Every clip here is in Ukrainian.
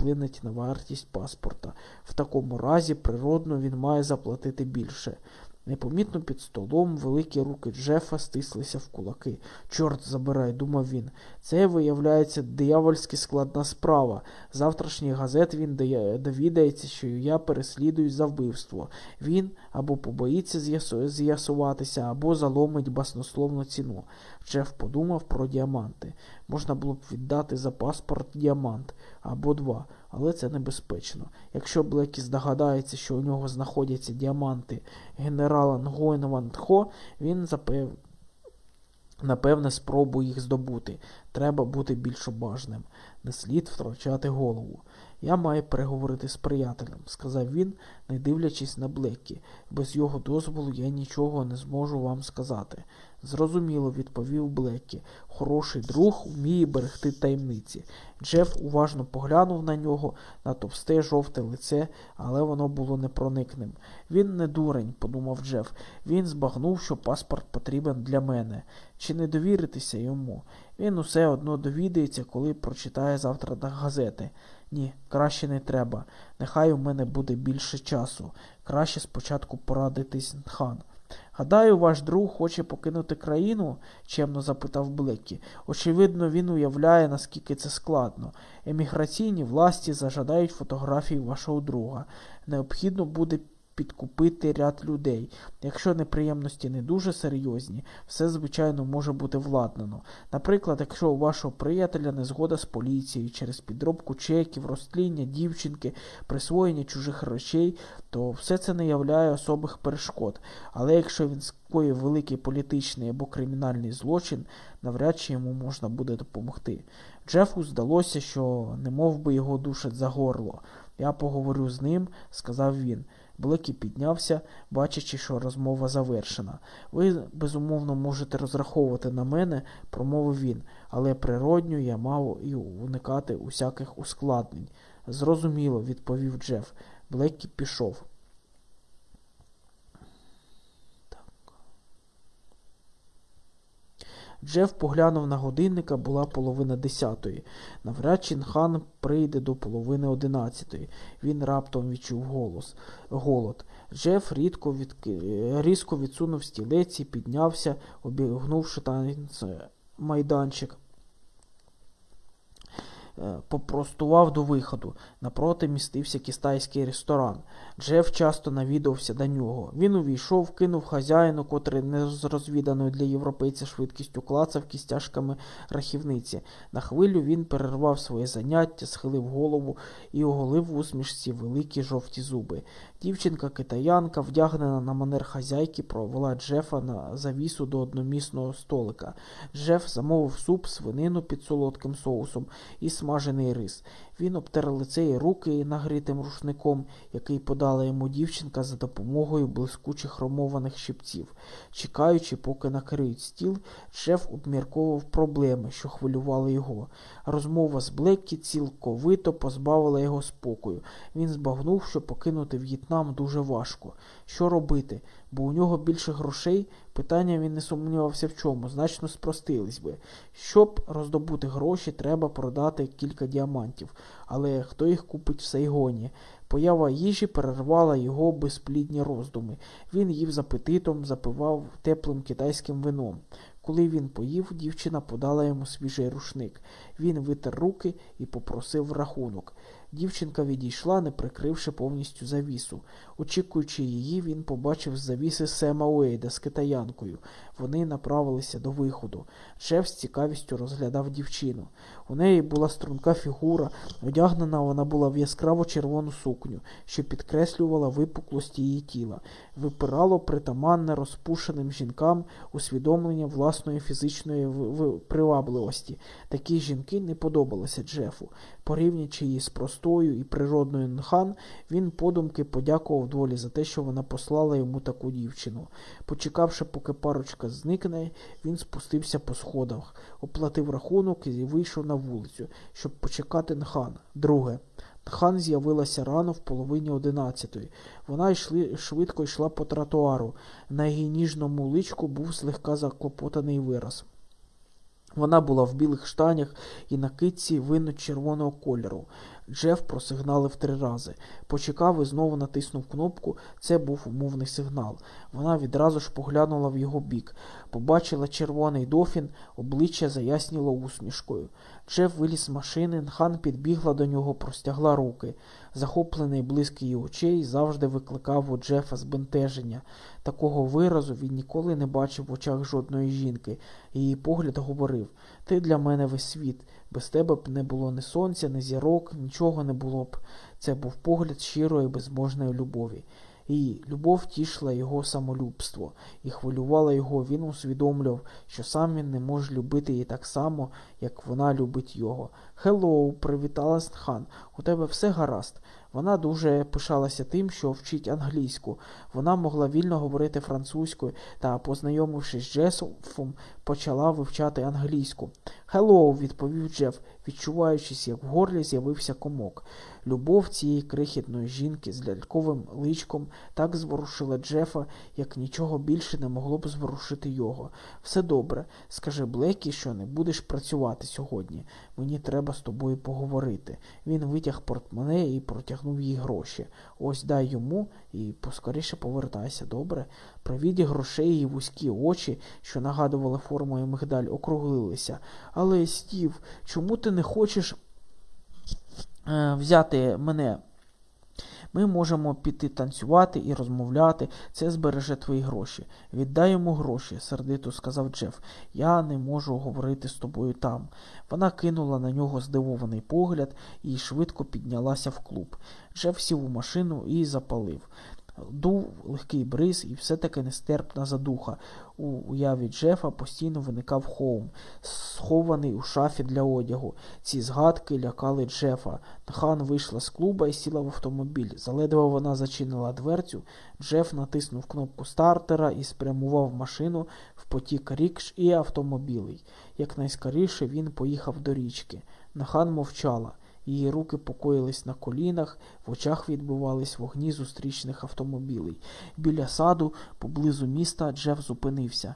вплинуть на вартість паспорта. В такому разі, природно, він має заплатити більше. Непомітно під столом великі руки Джефа стислися в кулаки. Чорт забирай, думав він. Це, виявляється, диявольськи складна справа. Завтрашній газет він довідається, що я переслідую за вбивство. Він або побоїться з'ясуватися, або заломить баснословну ціну. Джеф подумав про діаманти. Можна було б віддати за паспорт діамант або два, але це небезпечно. Якщо Блекі здогадається, що у нього знаходяться діаманти генерала Нгойна Ван Тхо, він запев... напевне спробує їх здобути. Треба бути більш обажним. Не слід втрачати голову. Я маю переговорити з приятелем, сказав він, не дивлячись на Блеккі. Без його дозволу я нічого не зможу вам сказати. Зрозуміло, відповів Блеккі. Хороший друг вміє берегти таємниці. Джеф уважно поглянув на нього, на товсте жовте лице, але воно було непроникним. Він не дурень, подумав Джеф. Він збагнув, що паспорт потрібен для мене. Чи не довіритися йому? Він усе одно довідається, коли прочитає завтра газети. Ні, краще не треба. Нехай у мене буде більше часу. Краще спочатку порадитись хан. Гадаю, ваш друг хоче покинути країну? чемно запитав Блекі. Очевидно, він уявляє, наскільки це складно. Еміграційні власті зажадають фотографії вашого друга. Необхідно буде підкупити ряд людей. Якщо неприємності не дуже серйозні, все, звичайно, може бути владнано. Наприклад, якщо у вашого приятеля не згода з поліцією через підробку чеків, розтління дівчинки, присвоєння чужих речей, то все це не являє особих перешкод. Але якщо він скоїв великий політичний або кримінальний злочин, навряд чи йому можна буде допомогти. Джефу здалося, що не би його душать за горло. Я поговорю з ним, сказав він. Блекі піднявся, бачачи, що розмова завершена. Ви, безумовно, можете розраховувати на мене, промовив він, але природньо я мав і уникати усяких ускладнень. Зрозуміло, відповів Джеф. Блекі пішов. Джеф поглянув на годинника, була половина десятої. Навряд чи хан прийде до половини одинадцятої. Він раптом відчув голос. голод. Джеф рідко від... різко відсунув стілець і піднявся, обігнувши танець майданчик. Е, попростував до виходу. Напроти містився китайський ресторан. Джеф часто навідався до нього. Він увійшов, кинув хазяїну, котрий не з розвіданою для європейця швидкістю клацав кістяшками рахівниці. На хвилю він перервав своє заняття, схилив голову і оголив в усмішці великі жовті зуби. Дівчинка-китаянка, вдягнена на манер хазяйки, провела Джефа на завісу до одномісного столика. Джеф замовив суп, свинину під солодким соусом і смажений рис. Він обтер лице і руки нагритим рушником, який подала йому дівчинка за допомогою блискучих хромованих щипців. Чекаючи, поки накриють стіл, шеф обмірковував проблеми, що хвилювали його. Розмова з Блеккі цілковито позбавила його спокою. Він збагнув, що покинути В'єтнам дуже важко. Що робити? Бо у нього більше грошей, питання він не сумнівався в чому, значно спростились би. Щоб роздобути гроші, треба продати кілька діамантів але хто їх купить в Сайгоні? Поява їжі перервала його безплідні роздуми. Він їв з апетитом, запивав теплим китайським вином. Коли він поїв, дівчина подала йому свіжий рушник. Він витер руки і попросив рахунок. Дівчинка відійшла, не прикривши повністю завісу. Очікуючи її, він побачив з завіси Сема Уейда з китаянкою. Вони направилися до виходу. Шеф з цікавістю розглядав дівчину. У неї була струнка фігура, одягнена вона була в яскраво червону сукню, що підкреслювала випуклості її тіла, випирало притаманне розпушеним жінкам усвідомлення власної фізичної привабливості. Такі жінки не подобалися Джефу. Порівнюючи її з простою і природною нхан, він подумки подякував долі за те, що вона послала йому таку дівчину. Почекавши, поки парочка зникне, він спустився по сходах, оплатив рахунок і вийшов на вулицю, щоб почекати Нхан. Друге. Нхан з'явилася рано в половині одинадцятої. Вона йшли, швидко йшла по тротуару. На її ніжному личку був злегка заклопотаний вираз. Вона була в білих штанях і на китці винно червоного кольору. Джеф просигналив три рази. Почекав і знову натиснув кнопку. Це був умовний сигнал. Вона відразу ж поглянула в його бік. Побачила червоний дофін, обличчя заясніло усмішкою. Джеф виліз з машини, хан підбігла до нього, простягла руки. Захоплений блиск її очей завжди викликав у Джефа збентеження. Такого виразу він ніколи не бачив в очах жодної жінки. Її погляд говорив Ти для мене весь світ. Без тебе б не було ні сонця, ні зірок, нічого не було б. Це був погляд щирої, безмежної любові. І любов тішила його самолюбство і хвилювала його. Він усвідомлював, що сам він не може любити її так само, як вона любить його. Hello, привіталась Нхан. У тебе все гаразд. Вона дуже пишалася тим, що вчить англійську. Вона могла вільно говорити французькою та, познайомившись з Джефом, почала вивчати англійську. Hello, відповів Джеф, відчуваючи, як в горлі з'явився комок. Любов цієї крихітної жінки з ляльковим личком так зворушила Джефа, як нічого більше не могло б зворушити його. Все добре. Скажи Блекі, що не будеш працювати сьогодні. Мені треба з тобою поговорити. Він витяг портмоне і протягнув їй гроші. Ось дай йому і поскоріше повертайся, добре? При віді грошей її вузькі очі, що нагадували формою мигдаль, округлилися. Але, Стів, чому ти не хочеш е, взяти мене? Ми можемо піти танцювати і розмовляти, це збереже твої гроші. Віддай йому гроші, сердито сказав Джеф. Я не можу говорити з тобою там. Вона кинула на нього здивований погляд і швидко піднялася в клуб. Джеф сів у машину і запалив. Дув легкий бриз і все-таки нестерпна задуха. У уяві Джефа постійно виникав Хоум, схований у шафі для одягу. Ці згадки лякали Джефа. Хан вийшла з клуба і сіла в автомобіль. Заледве вона зачинила дверцю. Джеф натиснув кнопку стартера і спрямував машину в потік рікш і автомобілей. Якнайскоріше він поїхав до річки. Нахан мовчала. Її руки покоїлись на колінах, в очах відбувались вогні зустрічних автомобілей. Біля саду, поблизу міста, Джеф зупинився.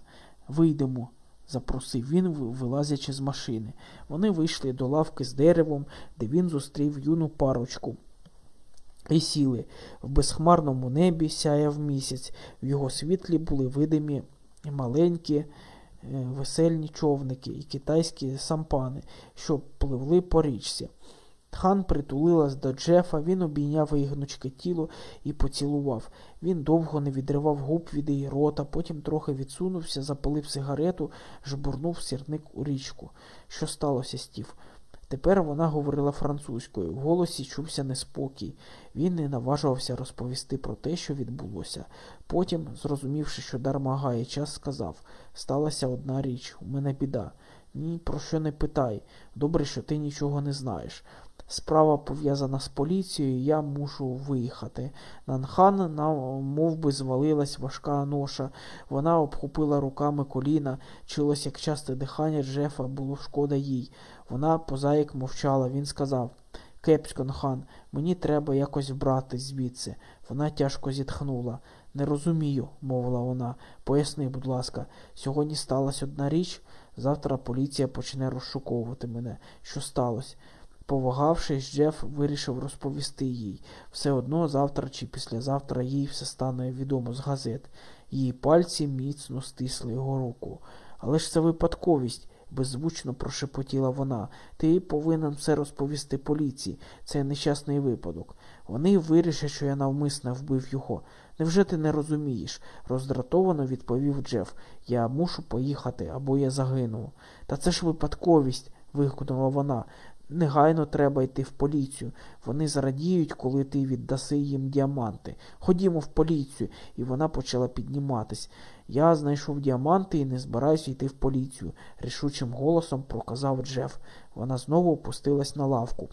Вийдемо, запросив він, вилазячи з машини. Вони вийшли до лавки з деревом, де він зустрів юну парочку. І сіли. В безхмарному небі сяяв місяць. В його світлі були видимі маленькі е, весельні човники і китайські сампани, що пливли по річці. Хан притулилась до Джефа, він обійняв її гнучке тіло і поцілував. Він довго не відривав губ від її рота, потім трохи відсунувся, запалив сигарету, жбурнув сірник у річку. Що сталося, Стів? Тепер вона говорила французькою, в голосі чувся неспокій. Він не наважувався розповісти про те, що відбулося. Потім, зрозумівши, що дарма гає час, сказав сталася одна річ, у мене біда. Ні, про що не питай. Добре, що ти нічого не знаєш. Справа пов'язана з поліцією, я мушу виїхати. Нанхан мов би, звалилась важка ноша. Вона обхопила руками коліна, чулось, як часте дихання Джефа було шкода їй. Вона позаїк мовчала. Він сказав Кепсько, Нхан, мені треба якось вбрати звідси. Вона тяжко зітхнула. Не розумію, мовила вона. Поясни, будь ласка, сьогодні сталася одна річ. Завтра поліція почне розшуковувати мене. Що сталося? Повагавшись, Джеф вирішив розповісти їй. Все одно завтра чи післязавтра їй все стане відомо з газет. Її пальці міцно стисли його руку. Але ж це випадковість, беззвучно прошепотіла вона. Ти повинен все розповісти поліції. Це нещасний випадок. Вони вирішать, що я навмисно вбив його. Невже ти не розумієш? роздратовано відповів Джеф. Я мушу поїхати або я загину. Та це ж випадковість. вигукнула вона. Негайно треба йти в поліцію. Вони зрадіють, коли ти віддаси їм діаманти. Ходімо в поліцію, і вона почала підніматись. Я знайшов діаманти і не збираюся йти в поліцію, рішучим голосом проказав Джеф. Вона знову опустилась на лавку.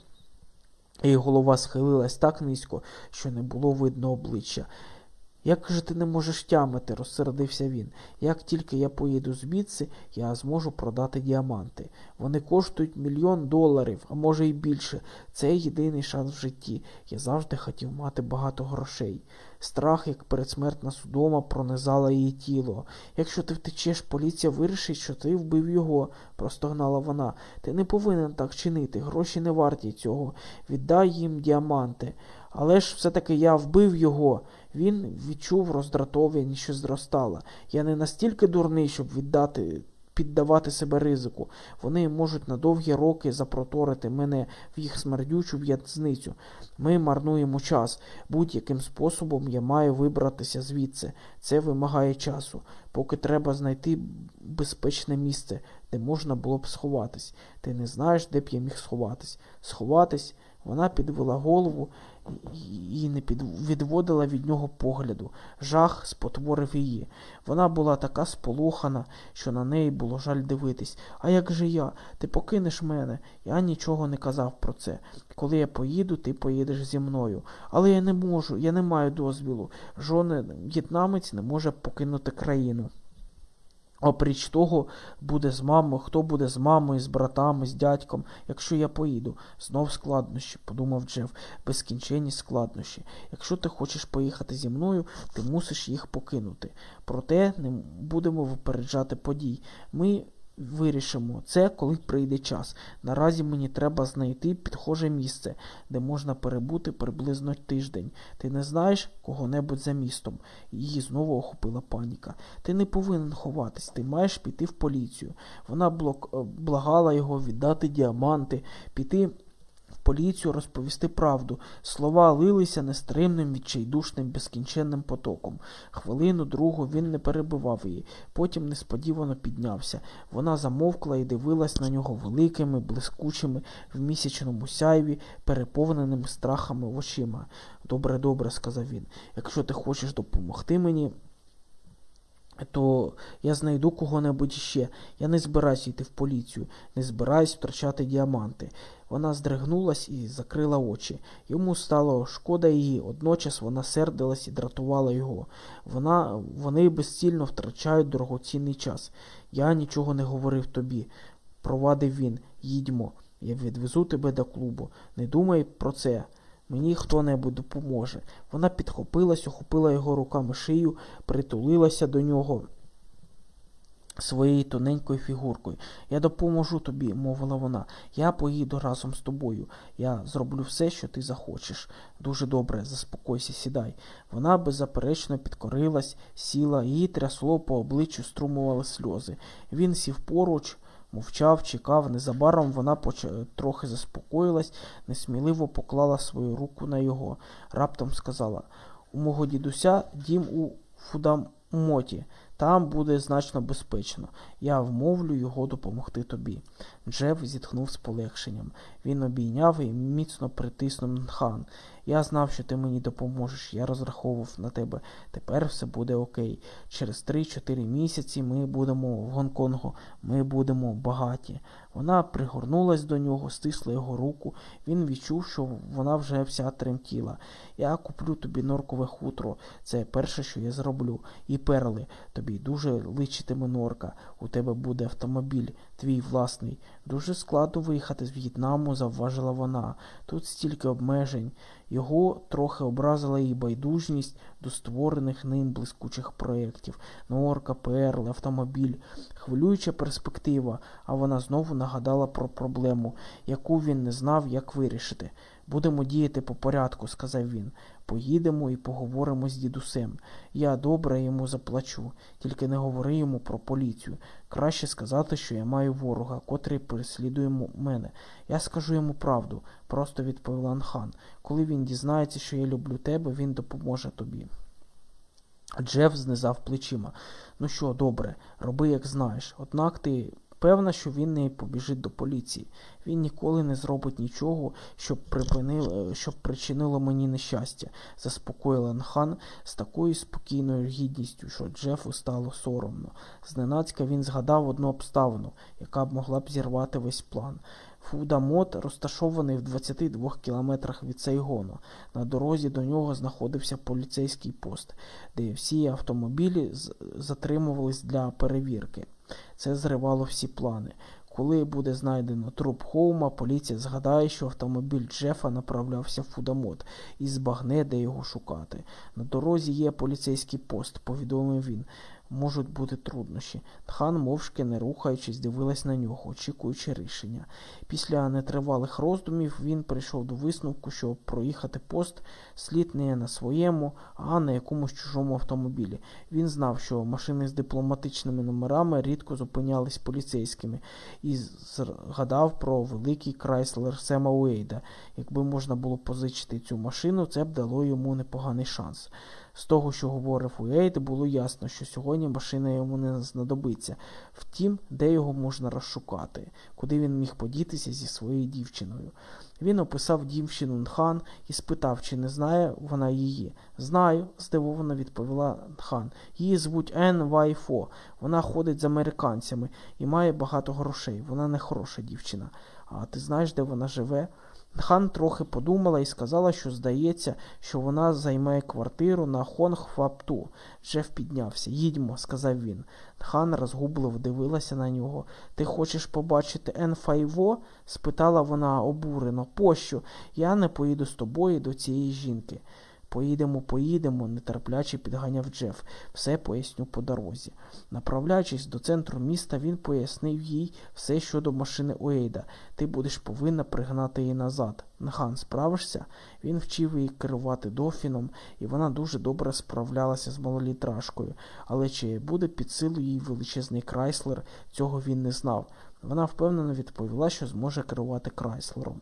Її голова схилилась так низько, що не було видно обличчя. Як же ти не можеш тямити, розсердився він. Як тільки я поїду звідси, я зможу продати діаманти. Вони коштують мільйон доларів, а може й більше. Це єдиний шанс в житті. Я завжди хотів мати багато грошей. Страх, як передсмертна судома, пронизала її тіло. Якщо ти втечеш, поліція вирішить, що ти вбив його, простогнала вона. Ти не повинен так чинити. Гроші не варті цього. Віддай їм діаманти. Але ж все-таки я вбив його. Він відчув роздратов'я, що зростала. Я не настільки дурний, щоб віддати. Піддавати себе ризику. Вони можуть на довгі роки запроторити мене в їх смердючу в'язницю. Ми марнуємо час. Будь-яким способом я маю вибратися звідси. Це вимагає часу, поки треба знайти безпечне місце, де можна було б сховатись. Ти не знаєш, де б я міг сховатись. Сховатись. Вона підвела голову і не відводила від нього погляду. Жах спотворив її. Вона була така сполохана, що на неї було жаль дивитись. А як же я? Ти покинеш мене? Я нічого не казав про це. Коли я поїду, ти поїдеш зі мною. Але я не можу, я не маю дозвілу. Жоден в'єтнамець не може покинути країну. Опріч того, буде з мамою, хто буде з мамою, з братами, з дядьком, якщо я поїду. Знов складнощі, подумав Джеф, безкінченні складнощі. Якщо ти хочеш поїхати зі мною, ти мусиш їх покинути. Проте не будемо випереджати подій. Ми Вирішимо це, коли прийде час. Наразі мені треба знайти підхоже місце, де можна перебути приблизно тиждень. Ти не знаєш кого-небудь за містом. Її знову охопила паніка. Ти не повинен ховатись, ти маєш піти в поліцію. Вона блок... Е, благала його віддати діаманти, піти поліцію розповісти правду. Слова лилися нестримним, відчайдушним, безкінченним потоком. Хвилину другу він не перебивав її, потім несподівано піднявся. Вона замовкла і дивилась на нього великими, блискучими, в місячному сяйві, переповненими страхами очима. Добре, добре, сказав він. Якщо ти хочеш допомогти мені то я знайду кого-небудь ще. Я не збираюсь йти в поліцію, не збираюсь втрачати діаманти. Вона здригнулась і закрила очі. Йому стало шкода її, одночас вона сердилась і дратувала його. Вона, Вони безцільно втрачають дорогоцінний час. Я нічого не говорив тобі, провадив він. Їдьмо. Я відвезу тебе до клубу. Не думай про це. Мені хто-небудь допоможе. Вона підхопилась, охопила його руками шию, притулилася до нього своєю тоненькою фігуркою. Я допоможу тобі, мовила вона. Я поїду разом з тобою. Я зроблю все, що ти захочеш. Дуже добре, заспокойся, сідай. Вона беззаперечно підкорилась, сіла, її трясло по обличчю струмували сльози. Він сів поруч. Мовчав, чекав, незабаром вона поч... трохи заспокоїлась, несміливо поклала свою руку на його. Раптом сказала У мого дідуся дім у Фудамоті. Там буде значно безпечно. Я вмовлю його допомогти тобі. Джеф зітхнув з полегшенням. Він обійняв і міцно притиснув хан. Я знав, що ти мені допоможеш. Я розраховував на тебе. Тепер все буде окей. Через 3-4 місяці ми будемо в Гонконгу, ми будемо багаті. Вона пригорнулась до нього, стисла його руку. Він відчув, що вона вже вся тремтіла. Я куплю тобі норкове хутро. Це перше, що я зроблю. І перли. Тобі дуже личитиме норка. У тебе буде автомобіль, твій власний. Дуже складно виїхати з В'єтнаму, завважила вона. Тут стільки обмежень. Його трохи образила її байдужність до створених ним блискучих проєктів. Норка, перли, автомобіль. Хвилююча перспектива, а вона знову нагадала про проблему, яку він не знав, як вирішити. Будемо діяти по порядку, сказав він. Поїдемо і поговоримо з дідусем. Я добре йому заплачу, тільки не говори йому про поліцію. Краще сказати, що я маю ворога, котрий переслідує мене. Я скажу йому правду, просто відповів Анхан. Коли він дізнається, що я люблю тебе, він допоможе тобі. Джеф знизав плечима. Ну що, добре, роби, як знаєш. Однак ти Певна, що він не побіжить до поліції. Він ніколи не зробить нічого, щоб припинило, щоб причинило мені нещастя, заспокоїла Нхан з такою спокійною гідністю, що Джефу стало соромно. Зненацька він згадав одну обставину, яка б могла б зірвати весь план. Фудамот розташований в 22 кілометрах від Сайгону. На дорозі до нього знаходився поліцейський пост, де всі автомобілі затримувались для перевірки. Це зривало всі плани. Коли буде знайдено труп Хоума, поліція згадає, що автомобіль Джефа направлявся в Фудамот і збагне, де його шукати. На дорозі є поліцейський пост, повідомив він можуть бути труднощі. Тхан, мовчки не рухаючись, дивилась на нього, очікуючи рішення. Після нетривалих роздумів він прийшов до висновку, що проїхати пост слід не на своєму, а на якомусь чужому автомобілі. Він знав, що машини з дипломатичними номерами рідко зупинялись поліцейськими, і згадав про великий Крайслер Сема Уейда. Якби можна було позичити цю машину, це б дало йому непоганий шанс. З того, що говорив Уейд, було ясно, що сьогодні машина йому не знадобиться. Втім, де його можна розшукати, куди він міг подітися зі своєю дівчиною. Він описав дівчину Нхан і спитав, чи не знає вона її. Знаю, здивовано відповіла Нхан. Її звуть Ен Вайфо. Вона ходить з американцями і має багато грошей. Вона не хороша дівчина. А ти знаєш, де вона живе? Нхан трохи подумала і сказала, що здається, що вона займає квартиру на Хонгфапту. Джеф піднявся. Їдьмо, сказав він. Нхан розгублено дивилася на нього. Ти хочеш побачити Ен Вайфо? спитала вона обурено. Пощо? Я не поїду з тобою до цієї жінки. Поїдемо, поїдемо, нетерпляче підганяв Джеф. Все поясню по дорозі. Направляючись до центру міста, він пояснив їй все щодо машини Уейда. Ти будеш повинна пригнати її назад. Нхан, справишся? Він вчив її керувати дофіном, і вона дуже добре справлялася з малолітражкою. Але чи буде під силу їй величезний крайслер, цього він не знав. Вона впевнено відповіла, що зможе керувати крайслером.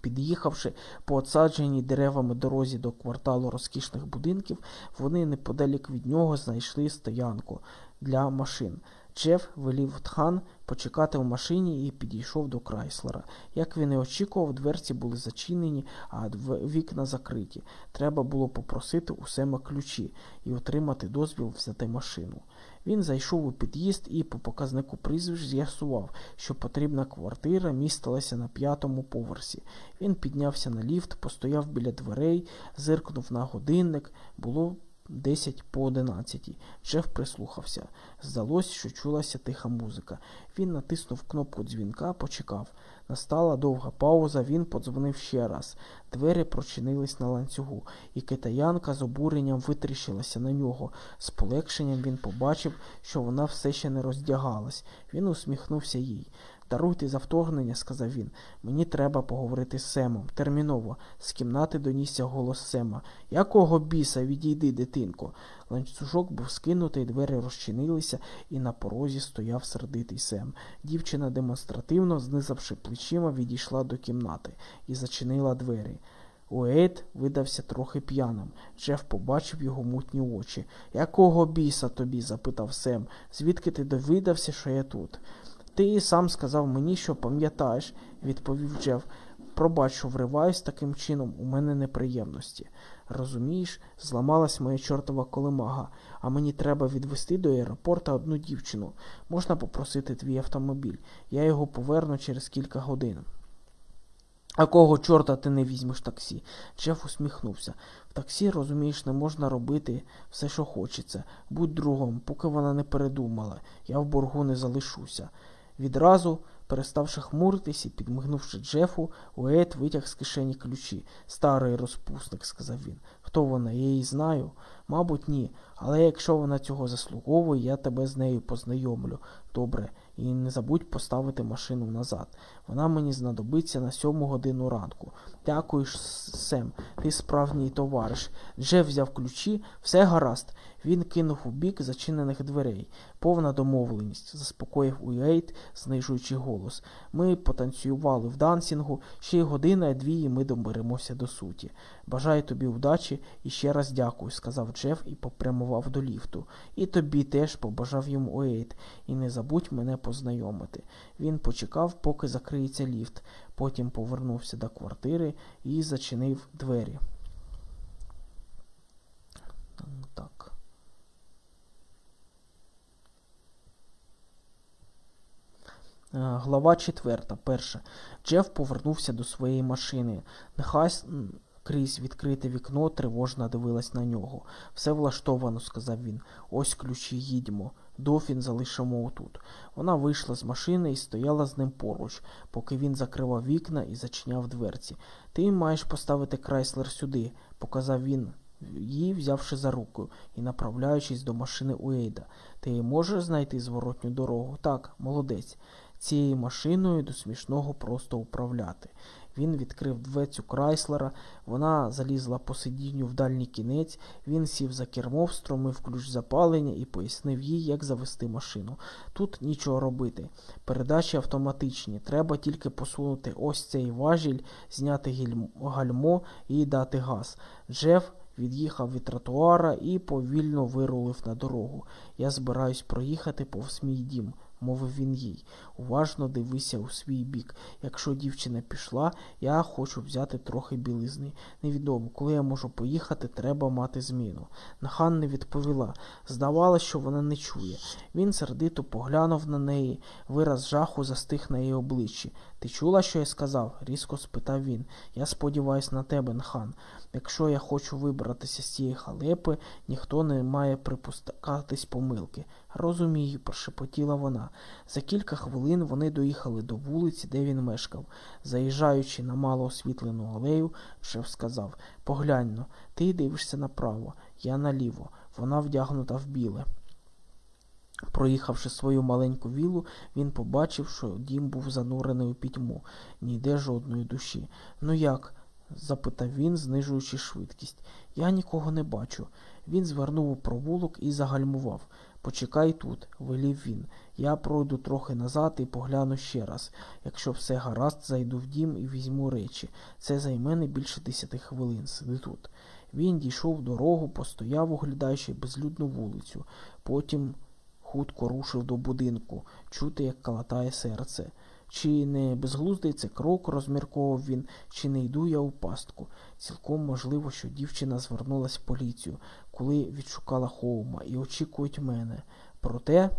Під'їхавши по отсадженій деревами дорозі до кварталу розкішних будинків, вони неподалік від нього знайшли стоянку для машин. Джеф велів Тхан почекати в машині і підійшов до Крайслера. Як він і очікував, дверці були зачинені, а вікна закриті. Треба було попросити у Сема ключі і отримати дозвіл взяти машину. Він зайшов у під'їзд і по показнику прізвищ з'ясував, що потрібна квартира містилася на п'ятому поверсі. Він піднявся на ліфт, постояв біля дверей, зиркнув на годинник. Було 10 по 11. Джеф прислухався. Здалось, що чулася тиха музика. Він натиснув кнопку дзвінка, почекав. Настала довга пауза, він подзвонив ще раз. Двері прочинились на ланцюгу, і китаянка з обуренням витріщилася на нього. З полегшенням він побачив, що вона все ще не роздягалась. Він усміхнувся їй. Даруйте за вторгнення, сказав він. Мені треба поговорити з Семом. Терміново. З кімнати донісся голос Сема. Якого біса, відійди, дитинко. Ланцюжок був скинутий, двері розчинилися, і на порозі стояв сердитий Сем. Дівчина демонстративно, знизавши плечима, відійшла до кімнати і зачинила двері. Уейт видався трохи п'яним. Джеф побачив його мутні очі. Якого біса тобі? запитав Сем. Звідки ти довідався, що я тут? Ти сам сказав мені, що пам'ятаєш, відповів Джеф. Пробач, що вриваюсь таким чином, у мене неприємності. Розумієш, зламалась моя чортова колемага, а мені треба відвести до аеропорта одну дівчину. Можна попросити твій автомобіль. Я його поверну через кілька годин. А кого чорта ти не візьмеш таксі? Джеф усміхнувся. В таксі, розумієш, не можна робити все, що хочеться. Будь другом, поки вона не передумала. Я в боргу не залишуся. Відразу, переставши хмуритись і підмигнувши Джефу, Уейт витяг з кишені ключі. Старий розпусник, сказав він. Хто вона? Я її знаю? Мабуть, ні. Але якщо вона цього заслуговує, я тебе з нею познайомлю. Добре, і не забудь поставити машину назад. Вона мені знадобиться на сьому годину ранку. Дякую, Сем, ти справжній товариш. Джеф взяв ключі, все гаразд. Він кинув у бік зачинених дверей. Повна домовленість, заспокоїв Уейт, знижуючи голос. Ми потанцювали в дансінгу, ще й година, дві, і ми доберемося до суті. Бажаю тобі удачі і ще раз дякую, сказав Джеф і попрямував до ліфту. І тобі теж побажав йому Уейт. І не забудь мене познайомити. Він почекав, поки закриється ліфт. Потім повернувся до квартири і зачинив двері. Так. Глава четверта. Перша. Джеф повернувся до своєї машини. Нехай крізь відкрите вікно тривожно дивилась на нього. Все влаштовано, сказав він. Ось ключі їдьмо. Дофін залишимо отут. Вона вийшла з машини і стояла з ним поруч, поки він закривав вікна і зачиняв дверці. Ти маєш поставити крайслер сюди, показав він її, взявши за руку і направляючись до машини Уейда. Ти можеш знайти зворотню дорогу? Так, молодець. Цією машиною до смішного просто управляти. Він відкрив дверцю Крайслера, вона залізла по сидінню в дальній кінець, він сів за кермо, встромив ключ запалення і пояснив їй, як завести машину. Тут нічого робити. Передачі автоматичні. Треба тільки посунути ось цей важіль, зняти гальмо і дати газ. Джеф від'їхав від тротуара і повільно вирулив на дорогу. Я збираюсь проїхати повз мій дім мовив він їй. Уважно дивися у свій бік. Якщо дівчина пішла, я хочу взяти трохи білизни. Невідомо, коли я можу поїхати, треба мати зміну. Нахан не відповіла. Здавалося, що вона не чує. Він сердито поглянув на неї, вираз жаху застиг на її обличчі. Ти чула, що я сказав? різко спитав він. Я сподіваюся на тебе, Нхан. Якщо я хочу вибратися з цієї халепи, ніхто не має припускатись помилки. Розумію, прошепотіла вона. За кілька хвилин вони доїхали до вулиці, де він мешкав. Заїжджаючи на мало освітлену алею, шеф сказав Поглянь но, ти дивишся направо, я наліво. Вона вдягнута в біле. Проїхавши свою маленьку вілу, він побачив, що дім був занурений у пітьму, ніде жодної душі. Ну як? Запитав він, знижуючи швидкість. Я нікого не бачу. Він звернув у провулок і загальмував. Почекай тут, велів він. Я пройду трохи назад і погляну ще раз. Якщо все гаразд, зайду в дім і візьму речі. Це займе не більше десяти хвилин. Сиди тут. Він дійшов дорогу, постояв, оглядаючи безлюдну вулицю. Потім хутко рушив до будинку, чути, як калатає серце. Чи не безглуздий це крок, розмірковував він, чи не йду я у пастку. Цілком можливо, що дівчина звернулася в поліцію, коли відшукала Хоума, і очікують мене. Проте,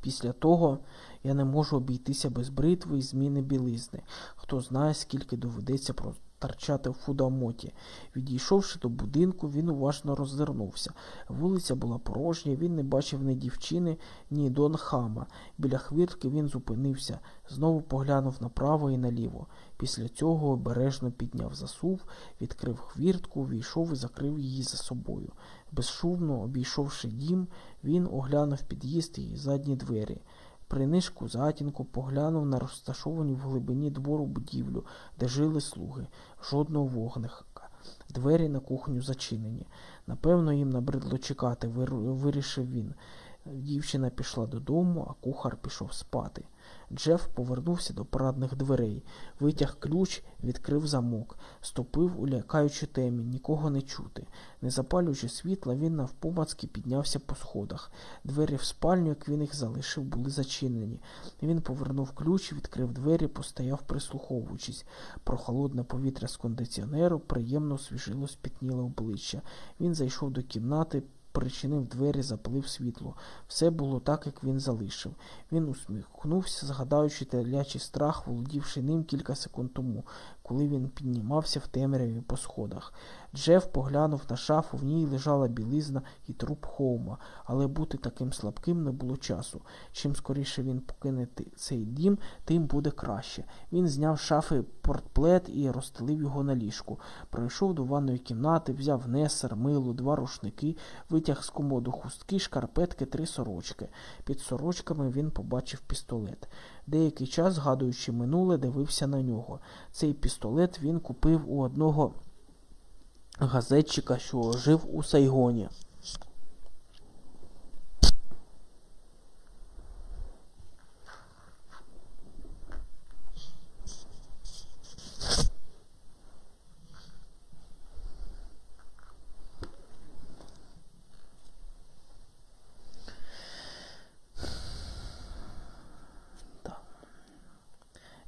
після того я не можу обійтися без бритви і зміни білизни. Хто знає, скільки доведеться про торчати в фудамоті. Відійшовши до будинку, він уважно роззирнувся. Вулиця була порожня, він не бачив ні дівчини, ні Дон Хама. Біля хвіртки він зупинився, знову поглянув направо і наліво. Після цього обережно підняв засув, відкрив хвіртку, увійшов і закрив її за собою. Безшумно обійшовши дім, він оглянув під'їзд і задні двері. При нишку затінку поглянув на розташовані в глибині двору будівлю, де жили слуги, жодного вогника. Двері на кухню зачинені. Напевно, їм набридло чекати, вирішив він. Дівчина пішла додому, а кухар пішов спати. Джеф повернувся до парадних дверей, витяг ключ, відкрив замок, ступив у лякаючу темі, нікого не чути. Не запалюючи світла, він навпомацки піднявся по сходах. Двері в спальню, як він їх залишив, були зачинені. Він повернув ключ, відкрив двері, постояв, прислуховуючись. Прохолодне повітря з кондиціонеру приємно освіжило спітніле обличчя. Він зайшов до кімнати причинив двері, запалив світло. Все було так, як він залишив. Він усміхнувся, згадаючи телячий страх, володівши ним кілька секунд тому, коли він піднімався в темряві по сходах. Джеф поглянув на шафу, в ній лежала білизна і труп Хоума, але бути таким слабким не було часу. Чим скоріше він покине цей дім, тим буде краще. Він зняв шафи портплет і розстелив його на ліжку. Пройшов до ванної кімнати, взяв несер, милу, два рушники, витяг з комоду хустки, шкарпетки, три сорочки. Під сорочками він побачив пістолет. Деякий час, згадуючи минуле, дивився на нього. Цей пістолет він купив у одного газетчика, що жив у Сайгоні.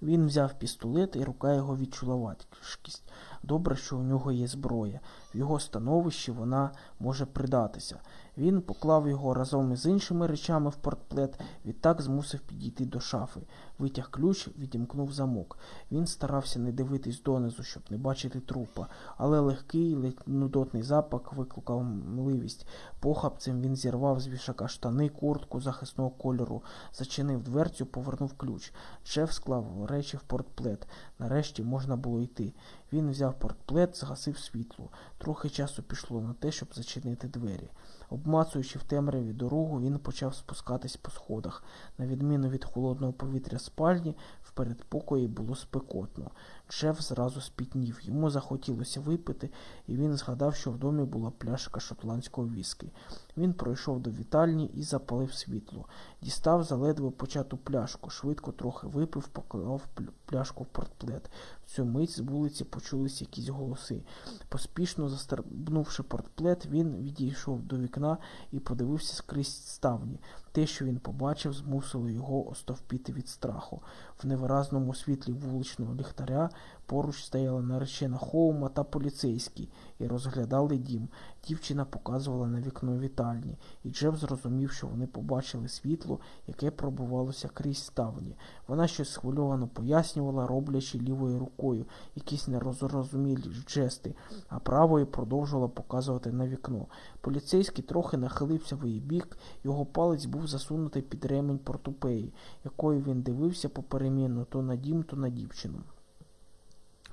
Він взяв пістолет, і рука його відчула важкість. Добре, що у нього є зброя. В його становищі вона може придатися. Він поклав його разом із іншими речами в портплет, відтак змусив підійти до шафи. Витяг ключ, відімкнув замок. Він старався не дивитись донизу, щоб не бачити трупа, але легкий, ледь нудотний запах викликав мливість. Похапцем він зірвав з вішака штани, куртку захисного кольору, зачинив дверцю, повернув ключ. Джеф склав речі в портплет. Нарешті можна було йти. Він взяв портплет, згасив світло. Трохи часу пішло на те, щоб зачинити двері. Обмацуючи в темряві дорогу, він почав спускатись по сходах. На відміну від холодного повітря спальні, в передпокої було спекотно. Джеф зразу спітнів. Йому захотілося випити, і він згадав, що в домі була пляшка шотландського віскі. Він пройшов до вітальні і запалив світло. Дістав заледве почату пляшку, швидко трохи випив, поклав пляшку в портплет. В цю мить з вулиці почулись якісь голоси. Поспішно застрибнувши портплет, він відійшов до вікна і подивився скрізь ставні. Те, що він побачив, змусило його остовпіти від страху. В невиразному світлі вуличного ліхтаря поруч стояла наречена Хоума та поліцейський і розглядали дім. Дівчина показувала на вікно вітальні, і Джеб зрозумів, що вони побачили світло, яке пробувалося крізь ставні. Вона щось схвильовано пояснювала, роблячи лівою рукою якісь нерозумілі жести, а правою продовжувала показувати на вікно. Поліцейський трохи нахилився в її бік, його палець був засунутий під ремень портупеї, якою він дивився поперемінно то на дім, то на дівчину.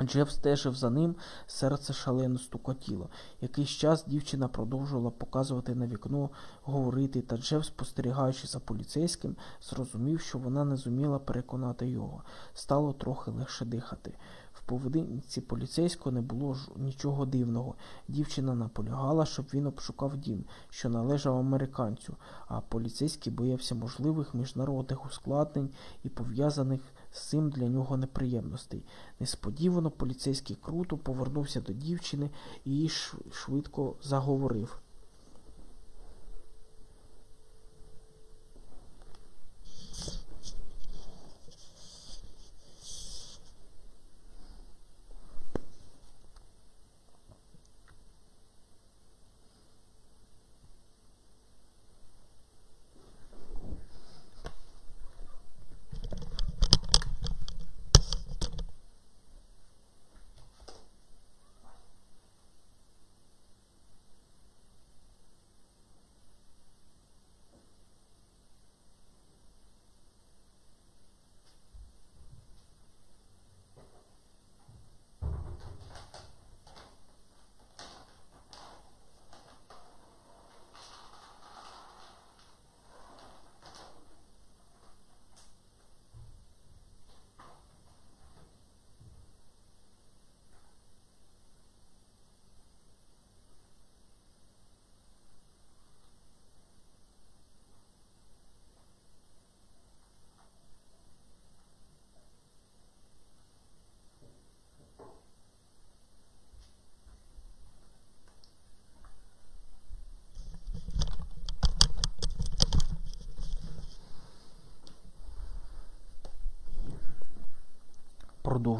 Джеф стежив за ним, серце шалено стукотіло. Якийсь час дівчина продовжувала показувати на вікно, говорити, та Джеф, спостерігаючи за поліцейським, зрозумів, що вона не зуміла переконати його. Стало трохи легше дихати. В поведінці поліцейського не було ж нічого дивного. Дівчина наполягала, щоб він обшукав дім, що належав американцю, а поліцейський боявся можливих міжнародних ускладнень і пов'язаних з цим для нього неприємностей. Несподівано поліцейський круто повернувся до дівчини і швидко заговорив.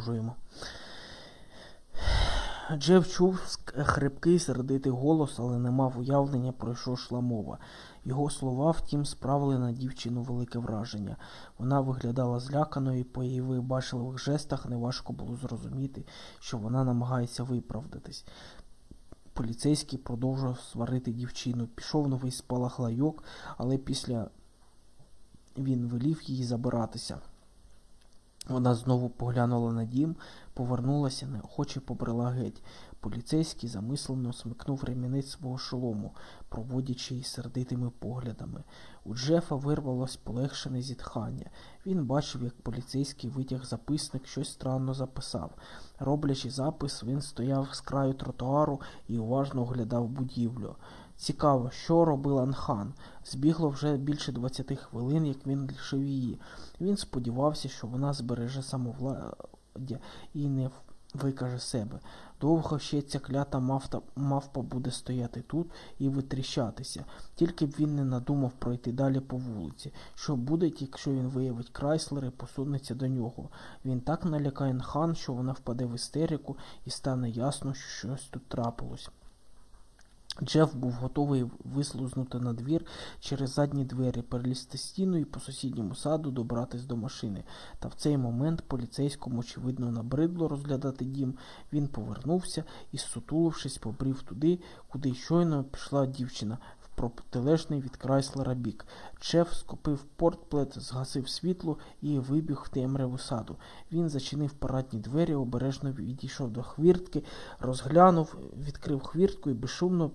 Продовжуємо. Джеф чув хрипкий сердитий голос, але не мав уявлення, про що йшла мова. Його слова, втім, справили на дівчину велике враження. Вона виглядала зляканою, і по її вибачливих жестах неважко було зрозуміти, що вона намагається виправдатись. Поліцейський продовжував сварити дівчину. Пішов новий спалах лайок, але після він велів її забиратися. Вона знову поглянула на дім, повернулася, неохоче побрела геть. Поліцейський замислено смикнув ремінець свого шолому, проводячи її сердитими поглядами. У Джефа вирвалось полегшене зітхання. Він бачив, як поліцейський витяг записник, щось странно записав. Роблячи запис, він стояв з краю тротуару і уважно оглядав будівлю. Цікаво, що робив Анхан. Збігло вже більше 20 хвилин, як він лишив її. Він сподівався, що вона збереже самовладдя і не викаже себе. Довго ще ця клята мавта, мавпа буде стояти тут і витріщатися, тільки б він не надумав пройти далі по вулиці. Що буде, якщо він виявить Крайслер і посунеться до нього? Він так налякає Нхан, що вона впаде в істерику і стане ясно, що щось тут трапилось. Джеф був готовий вислузнути на двір через задні двері, перелізти стіну і по сусідньому саду добратись до машини. Та в цей момент поліцейському, очевидно, набридло розглядати дім. Він повернувся і, сутулившись, побрів туди, куди щойно пішла дівчина. в Протилежний від Крайслера бік. Джеф скопив портплет, згасив світло і вибіг в темряву саду. Він зачинив парадні двері, обережно відійшов до хвіртки, розглянув, відкрив хвіртку і безшумно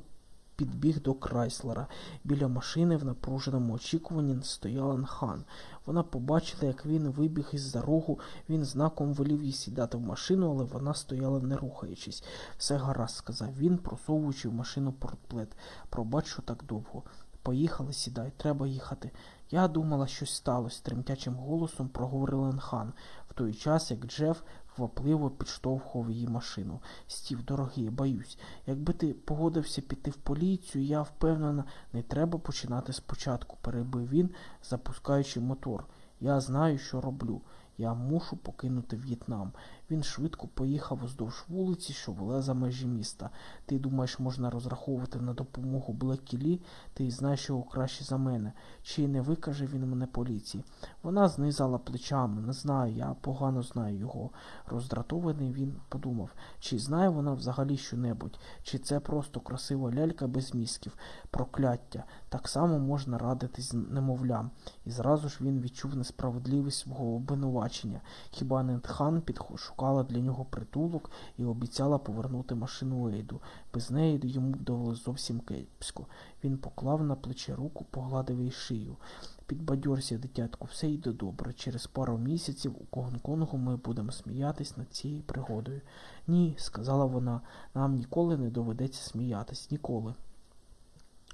підбіг до Крайслера. Біля машини в напруженому очікуванні стояла Нхан. Вона побачила, як він вибіг із за рогу. Він знаком велів їй сідати в машину, але вона стояла не рухаючись. Все гаразд, сказав він, просовуючи в машину портплет. Пробач, що так довго. Поїхали, сідай, треба їхати. Я думала, щось сталося, тремтячим голосом проговорила Нхан, в той час, як Джеф квапливо підштовхував її машину. Стів, дорогий, боюсь. Якби ти погодився піти в поліцію, я впевнена, не треба починати спочатку, перебив він, запускаючи мотор. Я знаю, що роблю. Я мушу покинути В'єтнам. Він швидко поїхав уздовж вулиці, що вела за межі міста. Ти думаєш, можна розраховувати на допомогу Блекілі? Ти знаєш його краще за мене. Чи не викаже він мене поліції? Вона знизала плечами. Не знаю, я погано знаю його. Роздратований він подумав, чи знає вона взагалі що-небудь, чи це просто красива лялька без мізків, прокляття. Так само можна радитись немовлям. І зразу ж він відчув несправедливість свого обвинувачення. Хіба не Тхан підшукала для нього притулок і обіцяла повернути машину Ейду. Без неї йому довелось зовсім кепсько. Він поклав на плече руку, погладив їй шию. Підбадьорся, дитятку, все йде добре. Через пару місяців у Гонконгу ми будемо сміятись над цією пригодою. Ні, сказала вона, нам ніколи не доведеться сміятись, ніколи.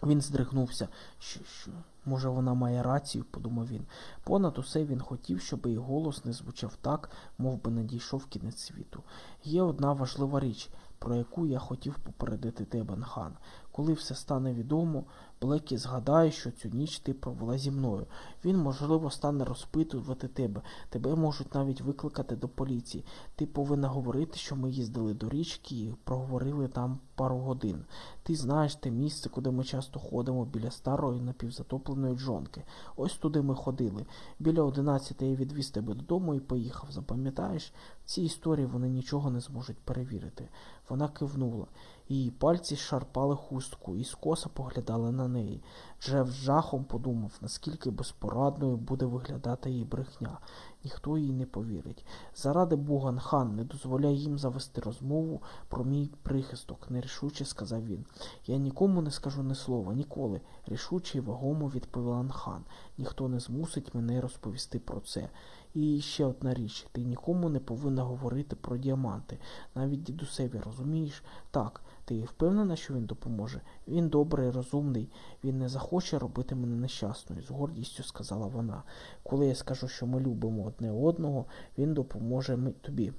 Він здригнувся. Що, що? Може, вона має рацію, подумав він. Понад усе він хотів, щоб її голос не звучав так, мов би надійшов кінець світу. Є одна важлива річ, про яку я хотів попередити тебе, Нхан. Коли все стане відомо, Блекі згадає, що цю ніч ти провела зі мною. Він, можливо, стане розпитувати тебе. Тебе можуть навіть викликати до поліції. Ти повинна говорити, що ми їздили до річки і проговорили там пару годин. Ти знаєш те місце, куди ми часто ходимо біля старої напівзатопленої джонки. Ось туди ми ходили. Біля одинадцяти я відвіз тебе додому і поїхав. Запам'ятаєш? В цій історії вони нічого не зможуть перевірити. Вона кивнула. Її пальці шарпали хустку і скоса поглядали на неї. Джеф жахом подумав, наскільки безпорадною буде виглядати її брехня. Ніхто їй не повірить. Заради Бога, хан, не дозволяй їм завести розмову про мій прихисток, нерішуче сказав він. Я нікому не скажу ні слова, ніколи, рішуче і вагомо відповіла Нхан. Ніхто не змусить мене розповісти про це. І ще одна річ, ти нікому не повинна говорити про діаманти, навіть дідусеві, розумієш? Так, ти впевнена, що він допоможе? Він добрий, розумний, він не захоче робити мене нещасною, з гордістю сказала вона. Коли я скажу, що ми любимо одне одного, він допоможе тобі.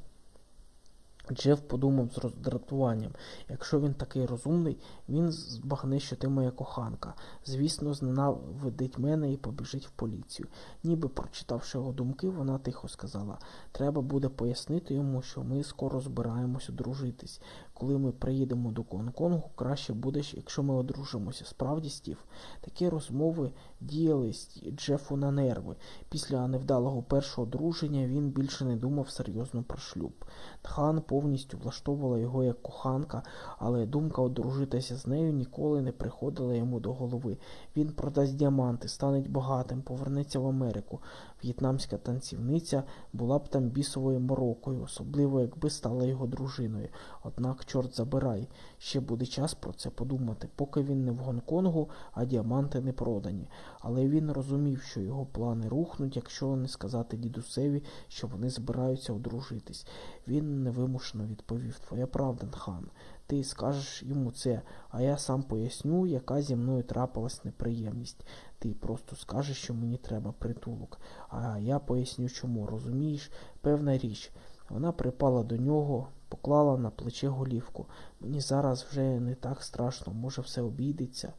Джеф подумав з роздратуванням. Якщо він такий розумний, він збагне, що ти моя коханка. Звісно, зненавидить мене і побіжить в поліцію. Ніби прочитавши його думки, вона тихо сказала треба буде пояснити йому, що ми скоро збираємося дружитись. Коли ми приїдемо до Гонконгу, краще буде, якщо ми одружимося. Справді, Стів, такі розмови діяли Джефу на нерви. Після невдалого першого одруження він більше не думав серйозно про шлюб. Тхан повністю влаштовувала його як коханка, але думка одружитися з нею ніколи не приходила йому до голови. Він продасть діаманти, стане багатим, повернеться в Америку. В'єтнамська танцівниця була б там бісовою морокою, особливо якби стала його дружиною. Однак, чорт забирай, ще буде час про це подумати, поки він не в Гонконгу, а діаманти не продані. Але він розумів, що його плани рухнуть, якщо не сказати дідусеві, що вони збираються одружитись. Він невимушено відповів Твоя правда, хан. Ти скажеш йому це, а я сам поясню, яка зі мною трапилась неприємність. Ти просто скажеш, що мені треба притулок. А я поясню чому, розумієш, певна річ. Вона припала до нього, поклала на плече голівку. Мені зараз вже не так страшно, може, все обійдеться.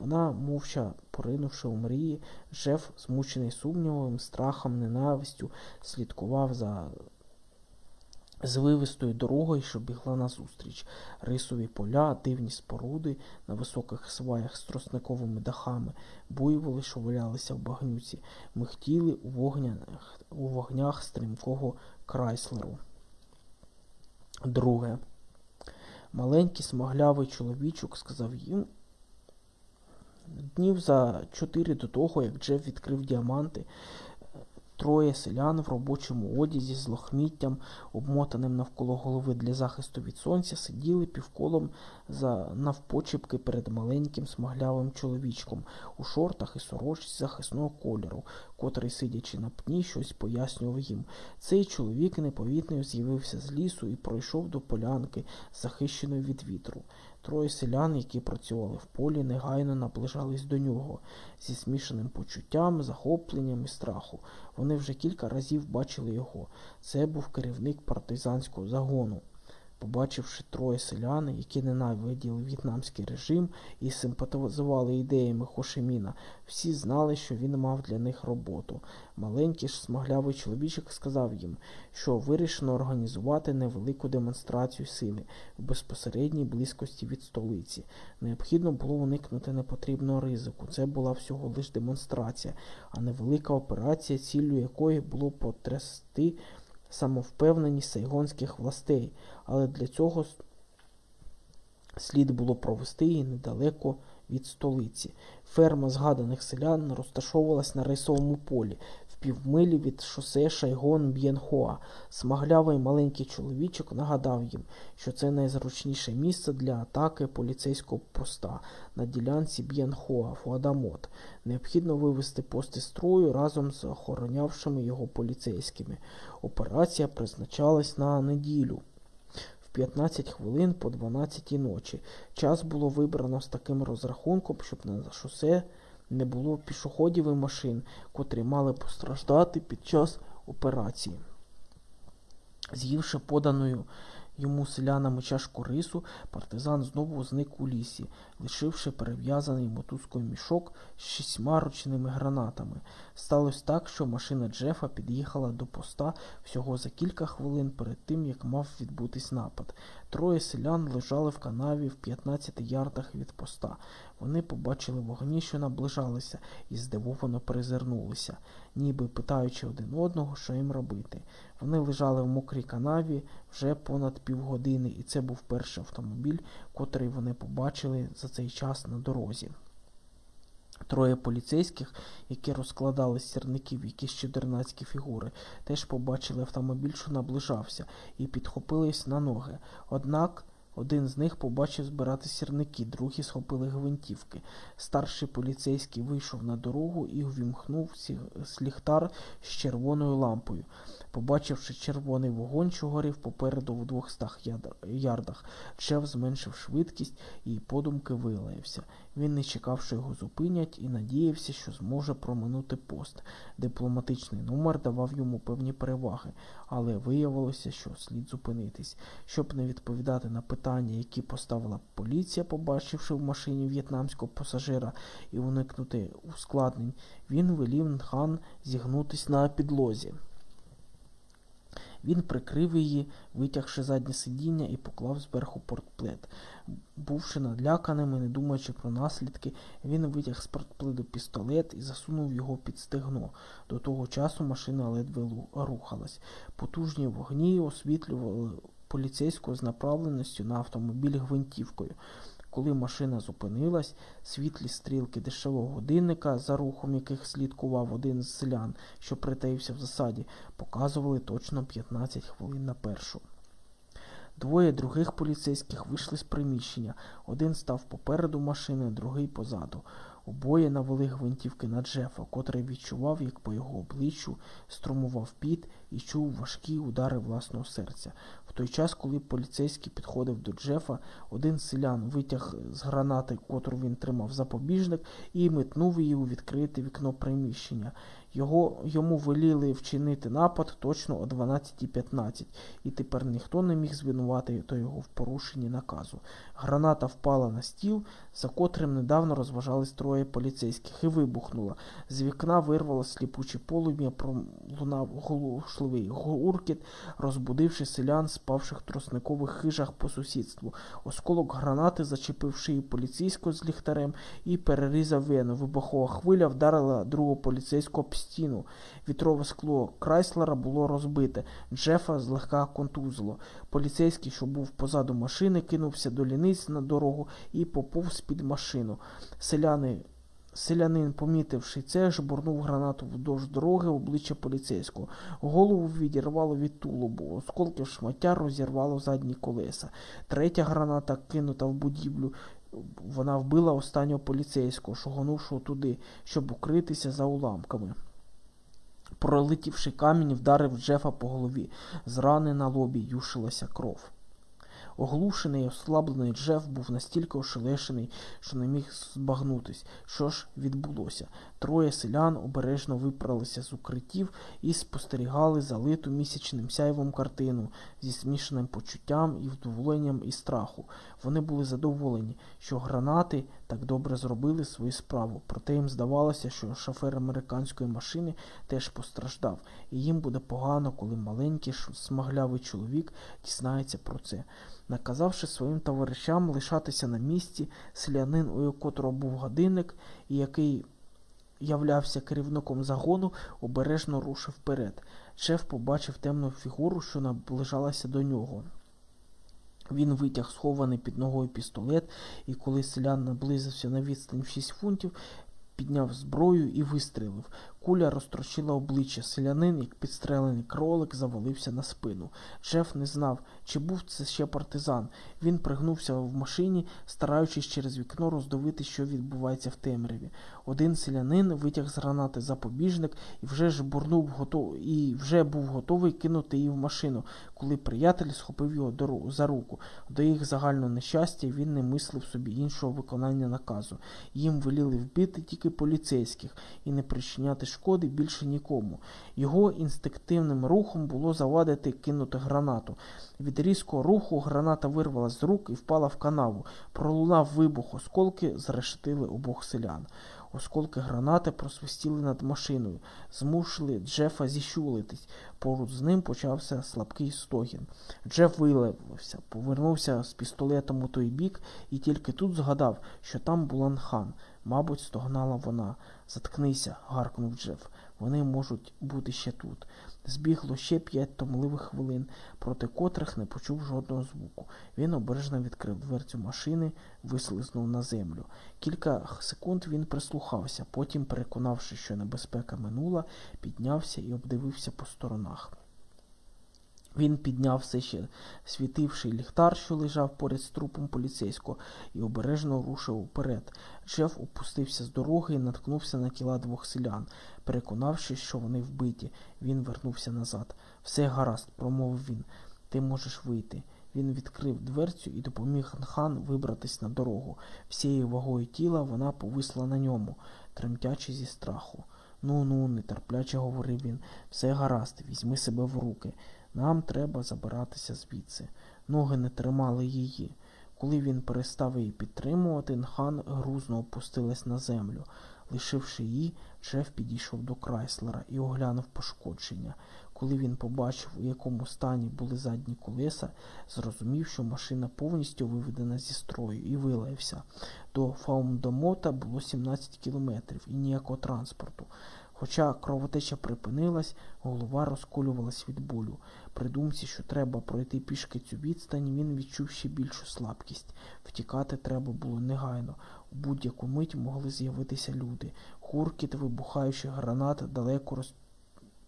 Вона, мовча поринувши у мрії, Жеф, змучений сумнівом, страхом, ненавистю, слідкував за звивистою дорогою, що бігла назустріч. Рисові поля, дивні споруди на високих сваях з тросниковими дахами, буйволи, що валялися в багнюці, михтіли у вогнях, у вогнях стрімкого крайслеру. Друге. Маленький смаглявий чоловічок сказав їм днів за чотири до того, як Джеф відкрив діаманти, троє селян в робочому одязі з лохміттям, обмотаним навколо голови для захисту від сонця, сиділи півколом за навпочепки перед маленьким смаглявим чоловічком у шортах і сорочці захисного кольору, котрий, сидячи на пні, щось пояснював їм. Цей чоловік неповітно з'явився з лісу і пройшов до полянки, захищеної від вітру. Троє селян, які працювали в полі, негайно наближались до нього зі смішаним почуттям, захопленням і страху. Вони вже кілька разів бачили його. Це був керівник партизанського загону. Побачивши троє селян, які ненавиділи в'єтнамський режим і симпатизували ідеями Хошеміна, всі знали, що він мав для них роботу. Маленький ж смаглявий чоловічок сказав їм, що вирішено організувати невелику демонстрацію сили в безпосередній близькості від столиці. Необхідно було уникнути непотрібного ризику. Це була всього лиш демонстрація, а не велика операція, ціллю якої було потрясти самовпевненість сайгонських властей, але для цього слід було провести її недалеко від столиці. Ферма згаданих селян розташовувалась на рейсовому полі, півмилі від шосе Шайгон Б'єнхоа. Смаглявий маленький чоловічок нагадав їм, що це найзручніше місце для атаки поліцейського поста на ділянці Б'єнхоа Фуадамот. Необхідно вивести пост із строю разом з охоронявшими його поліцейськими. Операція призначалась на неділю. 15 хвилин по 12 ночі. Час було вибрано з таким розрахунком, щоб на шосе не було пішоходів і машин, котрі мали постраждати під час операції. З'ївши поданою йому селянами чашку рису, партизан знову зник у лісі, лишивши перев'язаний мотузкою мішок з шістьма ручними гранатами. Сталося так, що машина Джефа під'їхала до поста всього за кілька хвилин перед тим, як мав відбутись напад. Троє селян лежали в канаві в 15 ярдах від поста. Вони побачили вогні, що наближалися, і здивовано перезирнулися, ніби питаючи один одного, що їм робити. Вони лежали в мокрій канаві вже понад півгодини, і це був перший автомобіль, котрий вони побачили за цей час на дорозі. Троє поліцейських, які розкладали з сірників якісь чудернацькі фігури, теж побачили автомобіль, що наближався, і підхопились на ноги. Однак один з них побачив збирати сірники, другі схопили гвинтівки. Старший поліцейський вийшов на дорогу і увімкнув сліхтар з червоною лампою. Побачивши червоний вогонь, що горів попереду в двохстах ярдах, Чев зменшив швидкість і подумки вилаявся. Він не чекав, що його зупинять, і надіявся, що зможе проминути пост. Дипломатичний номер давав йому певні переваги, але виявилося, що слід зупинитись. Щоб не відповідати на питання, які поставила поліція, побачивши в машині в'єтнамського пасажира, і уникнути ускладнень, він велів Нхан зігнутись на підлозі. Він прикрив її, витягши заднє сидіння і поклав зверху портплет. Бувши надляканим і не думаючи про наслідки, він витяг з портпледу пістолет і засунув його під стегно. До того часу машина ледве рухалась. Потужні вогні освітлювали поліцейського з направленістю на автомобіль гвинтівкою. Коли машина зупинилась, світлі стрілки дешевого годинника, за рухом яких слідкував один з селян, що притаївся в засаді, показували точно 15 хвилин на першу. Двоє других поліцейських вийшли з приміщення. Один став попереду машини, другий позаду. Обоє навели гвинтівки на Джефа, котрий відчував, як по його обличчю струмував піт і чув важкі удари власного серця. В той час, коли поліцейський підходив до Джефа, один селян витяг з гранати, котру він тримав запобіжник, і метнув її у відкрите вікно приміщення. Його, йому веліли вчинити напад точно о 12.15, і тепер ніхто не міг звинуватити його в порушенні наказу. Граната впала на стіл, за котрим недавно розважались троє поліцейських, і вибухнула. З вікна вирвало сліпуче полум'я, пролунав глушливий гуркіт, розбудивши селян, спавших в тросникових хижах по сусідству. Осколок гранати зачепив шию поліцейського з ліхтарем і перерізав вену. Вибухова хвиля вдарила другого поліцейського об стіну. Вітрове скло Крайслера було розбите. Джефа злегка контузило. Поліцейський, що був позаду машини, кинувся до ліниць на дорогу і поповз під машину. Селяни Селянин, помітивши це, жбурнув гранату вдовж дороги обличчя поліцейського. Голову відірвало від тулубу, осколки шмаття розірвало задні колеса. Третя граната, кинута в будівлю, вона вбила останнього поліцейського, шугонувшого туди, щоб укритися за уламками. Пролетівши камінь, вдарив Джефа по голові. З рани на лобі юшилася кров. Оглушений ослаблений Джеф був настільки ошелешений, що не міг збагнутись, що ж відбулося. Троє селян обережно виправилися з укриттів і спостерігали залиту місячним сяйвом картину зі смішаним почуттям і вдоволенням і страху. Вони були задоволені, що гранати так добре зробили свою справу, проте їм здавалося, що шофер американської машини теж постраждав, і їм буде погано, коли маленький смаглявий чоловік дізнається про це. Наказавши своїм товаришам лишатися на місці, селянин, у котрого був годинник, і який являвся керівником загону, обережно рушив вперед. Шеф побачив темну фігуру, що наближалася до нього. Він витяг схований під ногою пістолет, і коли селян наблизився на відстань в 6 фунтів, підняв зброю і вистрілив. Куля розтрощила обличчя. Селянин, як підстрелений кролик, завалився на спину. Джеф не знав, чи був це ще партизан. Він пригнувся в машині, стараючись через вікно роздивити, що відбувається в темряві. Один селянин витяг з гранати запобіжник і вже ж бурнув готов... і вже був готовий кинути її в машину, коли приятель схопив його до... за руку. До їх загального нещастя він не мислив собі іншого виконання наказу. Їм веліли вбити тільки поліцейських і не причиняти шкоди більше нікому. Його інстинктивним рухом було завадити кинути гранату. Від різкого руху граната вирвалась з рук і впала в канаву. Пролунав вибух, осколки зрештили обох селян. Осколки гранати просвистіли над машиною, змусили Джефа зіщулитись. Поруч з ним почався слабкий стогін. Джеф вилився, повернувся з пістолетом у той бік і тільки тут згадав, що там була Нхан. Мабуть, стогнала вона. Заткнися, гаркнув Джеф. Вони можуть бути ще тут. Збігло ще п'ять томливих хвилин, проти котрих не почув жодного звуку. Він обережно відкрив дверцю машини, вислизнув на землю. Кілька секунд він прислухався, потім, переконавши, що небезпека минула, піднявся і обдивився по сторонах. Він підняв все ще світивший ліхтар, що лежав поряд з трупом поліцейського, і обережно рушив уперед. Джеф опустився з дороги і наткнувся на тіла двох селян. Переконавшись, що вони вбиті, він вернувся назад. Все гаразд, промовив він. Ти можеш вийти. Він відкрив дверцю і допоміг Хан вибратись на дорогу. Всією вагою тіла вона повисла на ньому, тремтячи зі страху. Ну ну, нетерпляче говорив він. Все гаразд, візьми себе в руки. Нам треба забиратися звідси. Ноги не тримали її. Коли він перестав її підтримувати, Нхан грузно опустилась на землю. Лишивши її, Джеф підійшов до Крайслера і оглянув пошкодження. Коли він побачив, у якому стані були задні колеса, зрозумів, що машина повністю виведена зі строю, і вилаявся. До Фаумдомота було 17 кілометрів і ніякого транспорту. Хоча кровотеча припинилась, голова розколювалась від болю. При думці, що треба пройти пішки цю відстань, він відчув ще більшу слабкість. Втікати треба було негайно. У будь-яку мить могли з'явитися люди. Гуркіт вибухаючих гранат далеко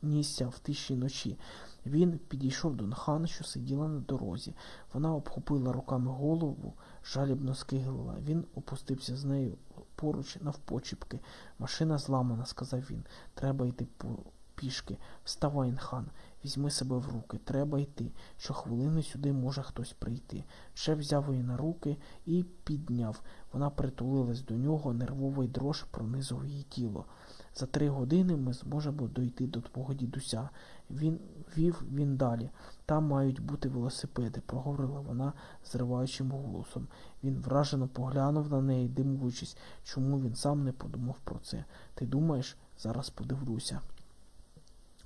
рознісся в тиші ночі. Він підійшов до Нхан, що сиділа на дорозі. Вона обхопила руками голову, жалібно скиглила. Він опустився з нею поруч навпочіпки. Машина зламана, сказав він. Треба йти пішки. Вставай, хан. Візьми себе в руки. Треба йти. Щохвилини сюди може хтось прийти. Шеф взяв її на руки і підняв. Вона притулилась до нього, нервовий дрож пронизав її тіло. За три години ми зможемо дойти до твого дідуся. Він вів він далі. Там мають бути велосипеди, проговорила вона зриваючим голосом. Він вражено поглянув на неї, димуючись, чому він сам не подумав про це. Ти думаєш, зараз подивлюся.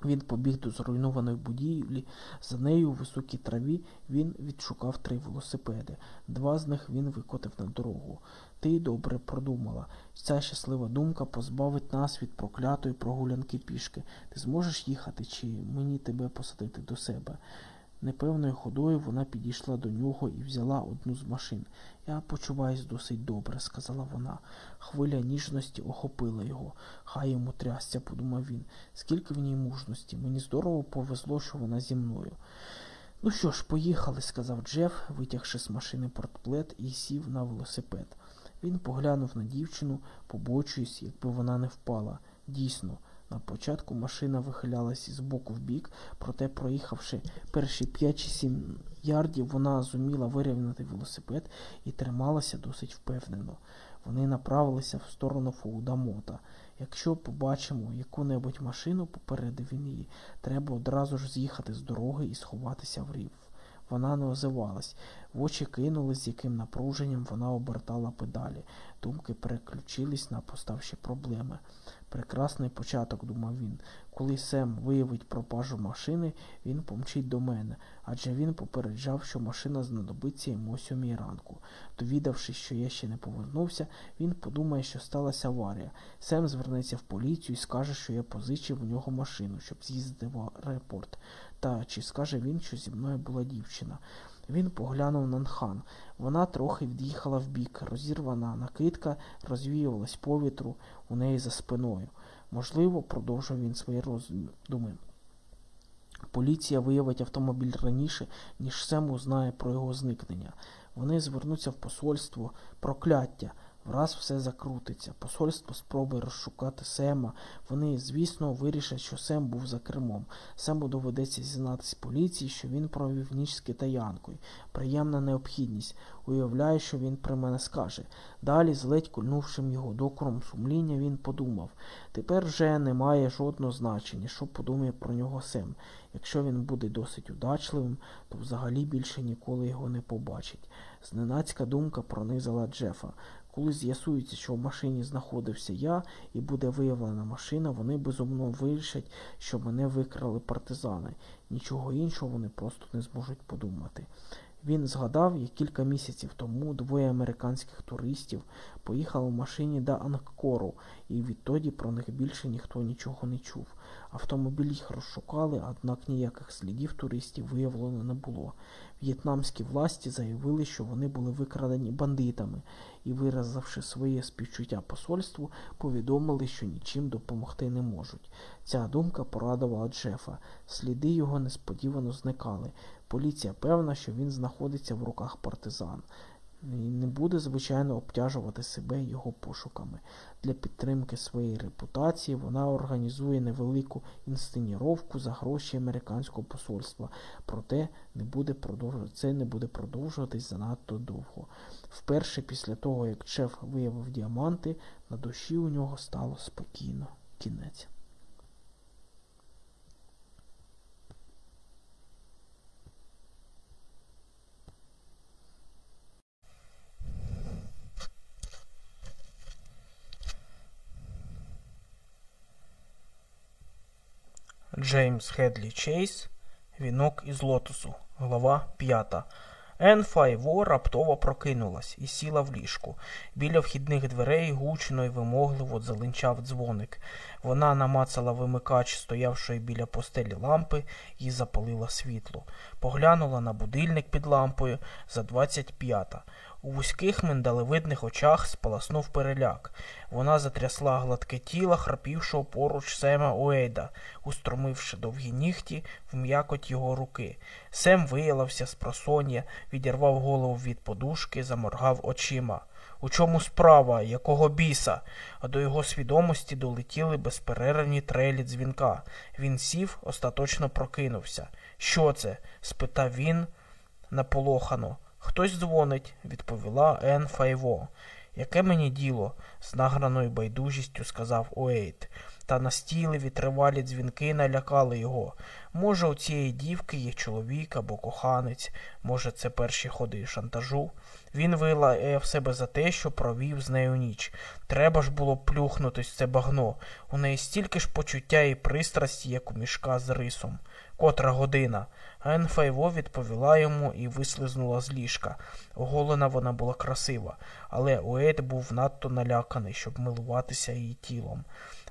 Він побіг до зруйнованої будівлі, за нею у високій траві він відшукав три велосипеди. Два з них він викотив на дорогу. Ти добре продумала. Ця щаслива думка позбавить нас від проклятої прогулянки пішки. Ти зможеш їхати, чи мені тебе посадити до себе? Непевною ходою вона підійшла до нього і взяла одну з машин. Я почуваюсь досить добре, сказала вона. Хвиля ніжності охопила його. Хай йому трясся, подумав він. Скільки в ній мужності. Мені здорово повезло, що вона зі мною. Ну що ж, поїхали, сказав Джеф, витягши з машини портплет і сів на велосипед. Він поглянув на дівчину, побочуючись, якби вона не впала. Дійсно, на початку машина вихилялась із боку в бік, проте, проїхавши перші 5 чи 7 ярдів, вона зуміла вирівняти велосипед і трималася досить впевнено. Вони направилися в сторону Фоудамота. Якщо побачимо яку-небудь машину, попередив він її, треба одразу ж з'їхати з дороги і сховатися в рів. Вона не озивалась. В очі кинули, з яким напруженням вона обертала педалі. Думки переключились на поставші проблеми. Прекрасний початок, думав він. Коли Сем виявить пропажу машини, він помчить до мене, адже він попереджав, що машина знадобиться йому о сьомій ранку. Довідавшись, що я ще не повернувся, він подумає, що сталася аварія. Сем звернеться в поліцію і скаже, що я позичив у нього машину, щоб з'їздити в аеропорт. Та чи скаже він, що зі мною була дівчина? Він поглянув на Нхан. Вона трохи від'їхала вбік. Розірвана накидка розвіювалась повітру у неї за спиною. Можливо, продовжив він свої роздуми. Поліція виявить автомобіль раніше, ніж Сем узнає про його зникнення. Вони звернуться в посольство прокляття. Враз все закрутиться. Посольство спробує розшукати Сема. Вони, звісно, вирішать, що Сем був за кермом. Сему доведеться зізнатись поліції, що він провів ніч з китаянкою. Приємна необхідність. Уявляю, що він при мене скаже. Далі, з ледь кульнувшим його докором сумління, він подумав. Тепер вже немає жодного значення, що подумає про нього Сем. Якщо він буде досить удачливим, то взагалі більше ніколи його не побачить. Зненацька думка пронизала Джефа. Коли з'ясується, що в машині знаходився я і буде виявлена машина, вони безумно вирішать, що мене викрали партизани. Нічого іншого вони просто не зможуть подумати. Він згадав, як кілька місяців тому двоє американських туристів поїхали в машині до Ангкору, і відтоді про них більше ніхто нічого не чув. Автомобіль їх розшукали, однак ніяких слідів туристів виявлено не було. В'єтнамські власті заявили, що вони були викрадені бандитами, і, виразивши своє співчуття посольству, повідомили, що нічим допомогти не можуть. Ця думка порадувала Джефа. Сліди його несподівано зникали. Поліція певна, що він знаходиться в руках партизан і не буде, звичайно, обтяжувати себе його пошуками. Для підтримки своєї репутації вона організує невелику інсценіровку за гроші американського посольства, проте не буде продовжувати. це не буде продовжуватись занадто довго. Вперше після того, як Чеф виявив діаманти, на душі у нього стало спокійно. Кінець. Джеймс Хедлі Чейз Вінок із лотосу. Глава 5. Ен Файво раптово прокинулась і сіла в ліжку. Біля вхідних дверей гучно й вимогливо залинчав дзвоник. Вона намацала вимикач, стоявшої біля постелі лампи, і запалила світло. Поглянула на будильник під лампою за двадцять п'ята. У вузьких миндалевидних очах спаласнув переляк. Вона затрясла гладке тіло, храпівшого поруч Сема Уейда, устромивши довгі нігті в м'якоть його руки. Сем виявився з просоння, відірвав голову від подушки, заморгав очима. У чому справа, якого біса? А до його свідомості долетіли безперервні трелі дзвінка. Він сів, остаточно прокинувся. Що це? спитав він наполохано. Хтось дзвонить, відповіла Ен Файво. Яке мені діло? з награною байдужістю сказав Уейт. Та настійливі тривалі дзвінки налякали його. Може, у цієї дівки є чоловік або коханець, може, це перші ходи шантажу. Він вилаяв себе за те, що провів з нею ніч. Треба ж було плюхнутись в це багно. У неї стільки ж почуття і пристрасті, як у мішка з рисом. Котра година. Ен Файво відповіла йому і вислизнула з ліжка. Оголена вона була красива, але Уейд був надто наляканий, щоб милуватися її тілом.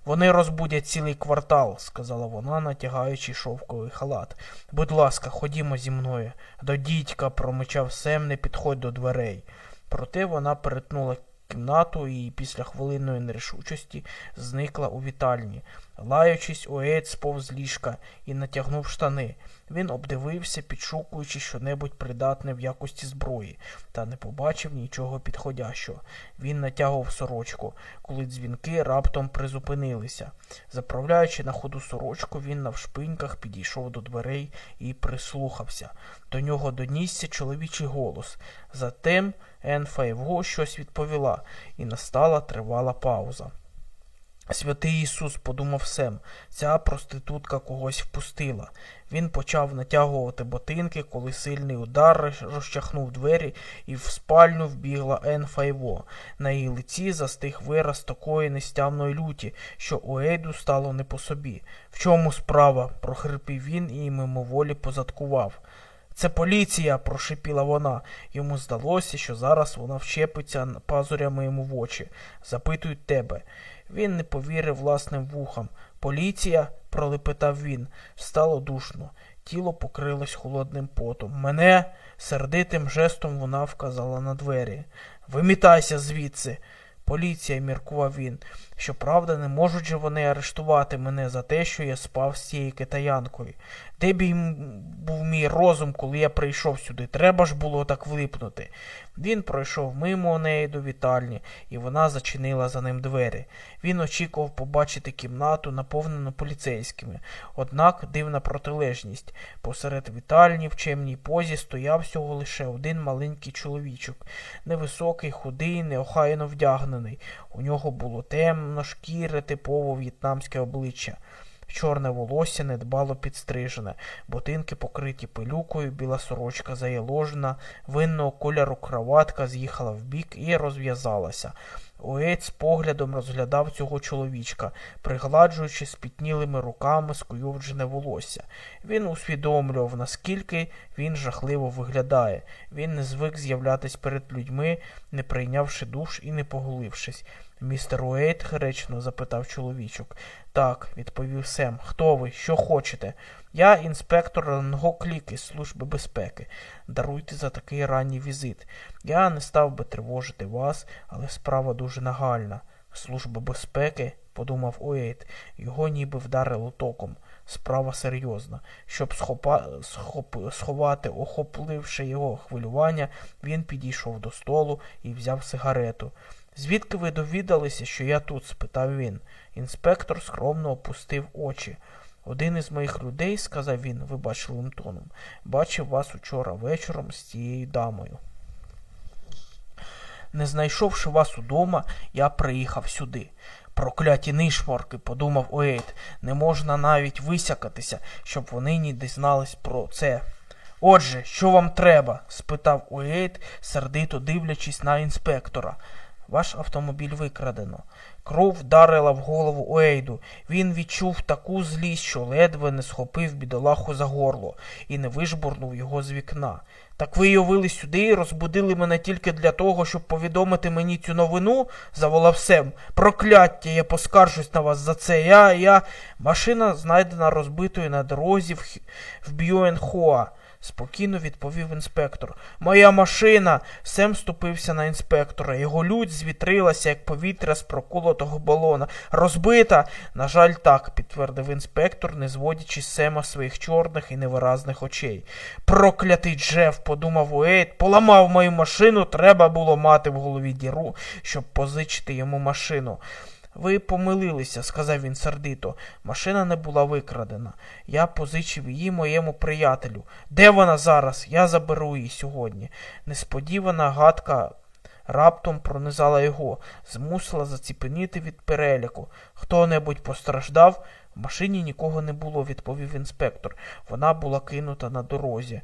Вони розбудять цілий квартал, сказала вона, натягаючи шовковий халат. Будь ласка, ходімо зі мною. До дідька, промичав Сем, не підходь до дверей. Проте вона перетнула кімнату і після хвилинної нерішучості зникла у вітальні. Лаючись, Оейд сповз ліжка і натягнув штани. Він обдивився, підшукуючи щонебудь придатне в якості зброї, та не побачив нічого підходящого. Він натягував сорочку, коли дзвінки раптом призупинилися. Заправляючи на ходу сорочку, він навшпиньках підійшов до дверей і прислухався. До нього донісся чоловічий голос. Затем Енфа Євго щось відповіла, і настала тривала пауза. Святий Ісус, подумав Сем, ця проститутка когось впустила. Він почав натягувати ботинки, коли сильний удар розчахнув двері, і в спальню вбігла Ен Файво. На її лиці застиг вираз такої нестямної люті, що Уейду стало не по собі. В чому справа? прохрипів він і мимоволі позадкував. Це поліція, прошипіла вона. Йому здалося, що зараз вона вчепиться пазурями йому в очі. Запитують тебе. Він не повірив власним вухам. Поліція, пролепетав він, стало душно. Тіло покрилось холодним потом. Мене сердитим жестом вона вказала на двері. Вимітайся звідси. Поліція, міркував він. Щоправда, не можуть же вони арештувати мене за те, що я спав з цією китаянкою. Де б їм був мій розум, коли я прийшов сюди? Треба ж було так влипнути. Він пройшов мимо неї до вітальні, і вона зачинила за ним двері. Він очікував побачити кімнату, наповнену поліцейськими. Однак дивна протилежність. Посеред вітальні в чемній позі стояв всього лише один маленький чоловічок. Невисокий, худий, неохайно вдягнений. У нього було темно-шкіре, типово в'єтнамське обличчя. Чорне волосся недбало підстрижене, ботинки покриті пилюкою, біла сорочка заяложена, винного кольору кроватка з'їхала вбік і розв'язалася. Оець з поглядом розглядав цього чоловічка, пригладжуючи спітнілими руками скуйовджене волосся. Він усвідомлював, наскільки він жахливо виглядає. Він не звик з'являтись перед людьми, не прийнявши душ і не поголившись. Містер Уейт гречно запитав чоловічок. Так, відповів Сем. Хто ви? Що хочете? Я інспектор Ранго-Клік із Служби безпеки. Даруйте за такий ранній візит. Я не став би тривожити вас, але справа дуже нагальна. Служба безпеки, подумав Уейт, його ніби вдарило током. Справа серйозна. Щоб схопа... схоп... сховати, охопливши його хвилювання, він підійшов до столу і взяв сигарету. Звідки ви довідалися, що я тут? спитав він. Інспектор скромно опустив очі. Один із моїх людей, сказав він вибачливим тоном, бачив вас учора вечором з цією дамою. Не знайшовши вас удома, я приїхав сюди. Прокляті нишморки, подумав Уейт, не можна навіть висякатися, щоб вони не дізнались про це. Отже, що вам треба? спитав Уейт, сердито дивлячись на інспектора. Ваш автомобіль викрадено. Кров вдарила в голову Уейду. Він відчув таку злість, що ледве не схопив бідолаху за горло і не вижбурнув його з вікна. Так ви явили сюди і розбудили мене тільки для того, щоб повідомити мені цю новину, заволав Сем. Прокляття, я поскаржусь на вас за це. Я, я. Машина знайдена розбитою на дорозі в, в Бьюенхоа спокійно відповів інспектор. Моя машина. Сем ступився на інспектора. Його лють звітрилася, як повітря з проколотого балона. Розбита. На жаль, так, підтвердив інспектор, не зводячи Сема своїх чорних і невиразних очей. Проклятий Джеф, подумав Уейт, поламав мою машину, треба було мати в голові діру, щоб позичити йому машину. Ви помилилися, сказав він сердито. Машина не була викрадена. Я позичив її моєму приятелю. Де вона зараз? Я заберу її сьогодні. Несподівана гадка раптом пронизала його, змусила заціпеніти від переляку. Хто-небудь постраждав? В машині нікого не було, відповів інспектор. Вона була кинута на дорозі.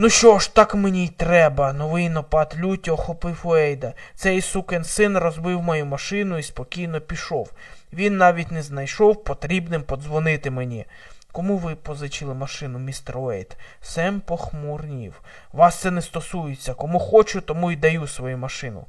Ну що ж, так мені й треба. Новий напад люті охопив Уейда. Цей сукин син розбив мою машину і спокійно пішов. Він навіть не знайшов потрібним подзвонити мені. Кому ви позичили машину, містер Уейт? Сем похмурнів. Вас це не стосується. Кому хочу, тому й даю свою машину.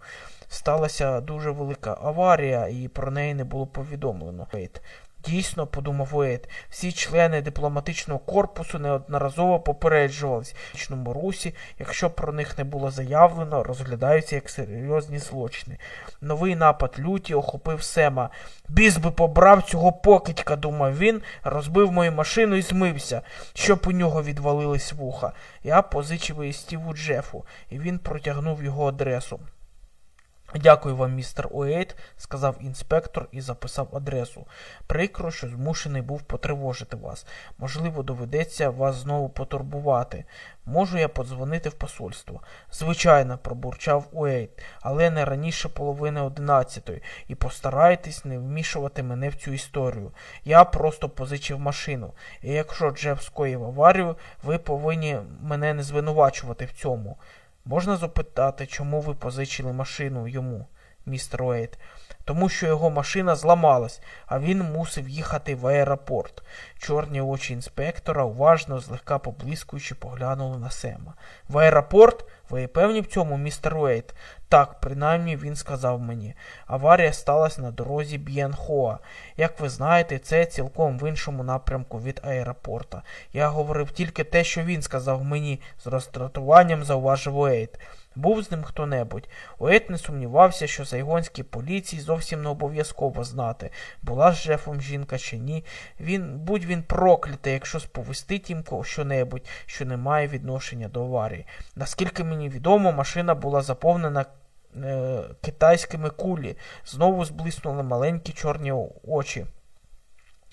Сталася дуже велика аварія, і про неї не було повідомлено. Уейт. Дійсно, подумав Уейт, всі члени дипломатичного корпусу неодноразово попереджувались в русі, якщо про них не було заявлено, розглядаються як серйозні злочини. Новий напад люті охопив Сема. Біс би побрав цього покидька, думав він, розбив мою машину і змився, щоб у нього відвалились вуха. Я позичив її Стіву Джефу, і він протягнув його адресу. Дякую вам, містер Уейт, сказав інспектор і записав адресу. Прикро, що змушений був потривожити вас. Можливо, доведеться вас знову потурбувати. Можу я подзвонити в посольство? Звичайно, пробурчав Уейт, але не раніше половини одинадцятої, і постарайтесь не вмішувати мене в цю історію. Я просто позичив машину, і якщо Джеф скоїв аварію, ви повинні мене не звинувачувати в цьому. Можна запитати, чому ви позичили машину йому, містер Уейт? Тому що його машина зламалась, а він мусив їхати в аеропорт. Чорні очі інспектора уважно, злегка поблискуючи, поглянули на Сема. В аеропорт? Ви певні в цьому, містер Уейт? Так, принаймні він сказав мені. Аварія сталася на дорозі Б'єнхоа. Як ви знаєте, це цілком в іншому напрямку від аеропорта. Я говорив тільки те, що він сказав мені, з роздратуванням зауважив Уейт. Був з ним хто-небудь. Уейт не сумнівався, що сайгонській поліції зовсім не обов'язково знати, була з Жефом жінка чи ні. Він, будь він проклятий, якщо сповістить їм що-небудь, що не має відношення до аварії. Наскільки мені відомо, машина була заповнена е, китайськими кулі. Знову зблиснули маленькі чорні очі.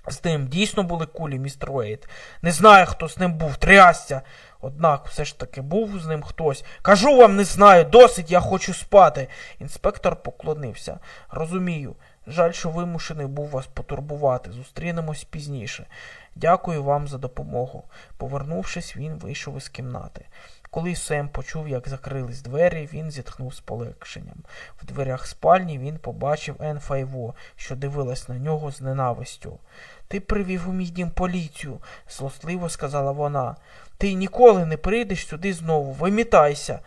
З ним дійсно були кулі, містер Уейт. Не знаю, хто з ним був, трясся. Однак все ж таки був з ним хтось. Кажу вам, не знаю, досить, я хочу спати. Інспектор поклонився. Розумію. Жаль, що вимушений був вас потурбувати. Зустрінемось пізніше. Дякую вам за допомогу. Повернувшись, він вийшов із кімнати. Коли Сем почув, як закрились двері, він зітхнув з полегшенням. В дверях спальні він побачив Ен Файво, що дивилась на нього з ненавистю. Ти привів у мій дім поліцію, злостливо сказала вона. Ти ніколи не прийдеш сюди знову. Вимітайся.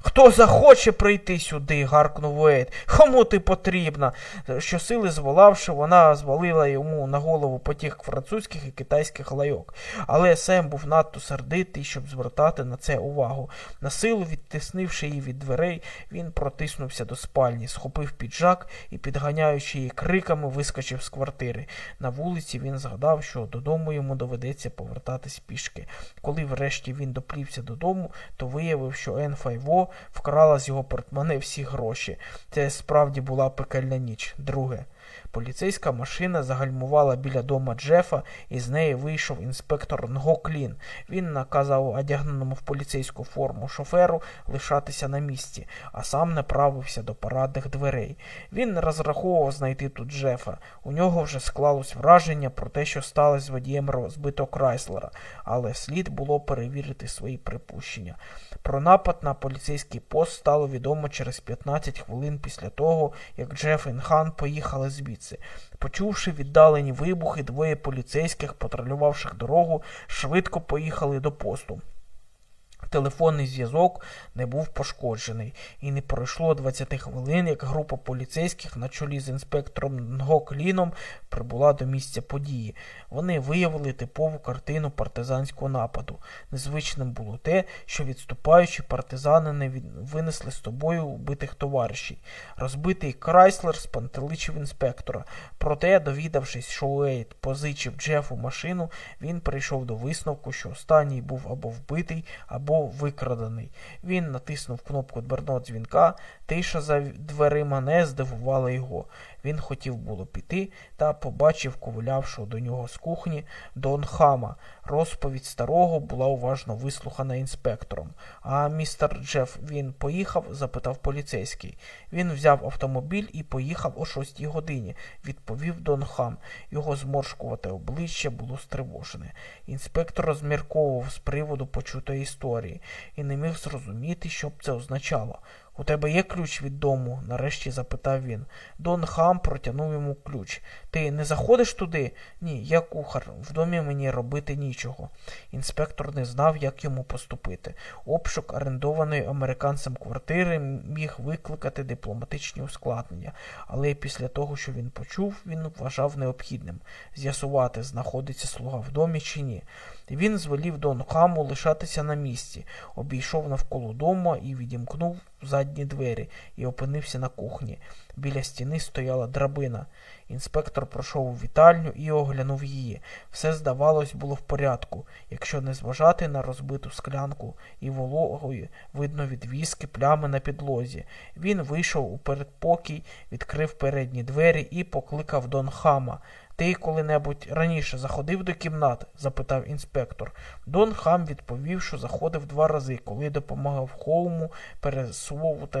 Хто захоче прийти сюди? гаркнув Уейт. Кому ти потрібна? Щосили зволавши, вона звалила йому на голову потік французьких і китайських лайок. Але Сем був надто сердитий, щоб звертати на це увагу. Насилу відтиснивши її від дверей, він протиснувся до спальні, схопив піджак і, підганяючи її криками, вискочив з квартири. На вулиці він згадав, що додому йому доведеться повертатись пішки. Коли врешті він доплівся додому, то виявив, що Ен Файво вкрала з його портмоне всі гроші. Це справді була пекельна ніч. Друге. Поліцейська машина загальмувала біля дома Джефа, і з неї вийшов інспектор Нгоклін. Він наказав одягненому в поліцейську форму шоферу лишатися на місці, а сам направився до парадних дверей. Він не розраховував знайти тут Джефа. У нього вже склалось враження про те, що сталося з водієм розбитого Крайслера, але слід було перевірити свої припущення. Про напад на поліцейський пост стало відомо через 15 хвилин після того, як Джеф і Хан поїхали звідси. Почувши віддалені вибухи, двоє поліцейських, патрулювавших дорогу, швидко поїхали до посту. Телефонний зв'язок не був пошкоджений, і не пройшло 20 хвилин, як група поліцейських на чолі з інспектором Нгокліном прибула до місця події. Вони виявили типову картину партизанського нападу. Незвичним було те, що відступаючі партизани не винесли з тобою убитих товаришів. Розбитий Крайслер спантеличив інспектора. Проте, довідавшись, що Уейт позичив Джефу машину, він прийшов до висновку, що останній був або вбитий, або викрадений. Він натиснув кнопку дверного дзвінка, тиша за дверима не здивувала його. Він хотів було піти та побачив ковилявшого до нього з кухні Дон Хама. Розповідь старого була уважно вислухана інспектором. А містер Джеф він поїхав? запитав поліцейський. Він взяв автомобіль і поїхав о шостій годині, відповів Дон Хам. Його зморшкувате обличчя було стривожене. Інспектор розмірковував з приводу почутої історії і не міг зрозуміти, що б це означало. У тебе є ключ від дому? нарешті запитав він. Дон Хам протягнув йому ключ. Ти не заходиш туди? Ні, я кухар. В домі мені робити нічого. Інспектор не знав, як йому поступити. Обшук орендованої американцем квартири міг викликати дипломатичні ускладнення, але після того, що він почув, він вважав необхідним з'ясувати, знаходиться слуга в домі чи ні. Він звелів Дон Хаму лишатися на місці, обійшов навколо дому і відімкнув задні двері і опинився на кухні. Біля стіни стояла драбина. Інспектор пройшов у вітальню і оглянув її. Все, здавалось, було в порядку, якщо не зважати на розбиту склянку і вологою, видно від віски плями на підлозі. Він вийшов у передпокій, відкрив передні двері і покликав Дон Хама. Ти коли-небудь раніше заходив до кімнати? запитав інспектор. Дон Хам відповів, що заходив два рази, коли допомагав хоуму пересовувати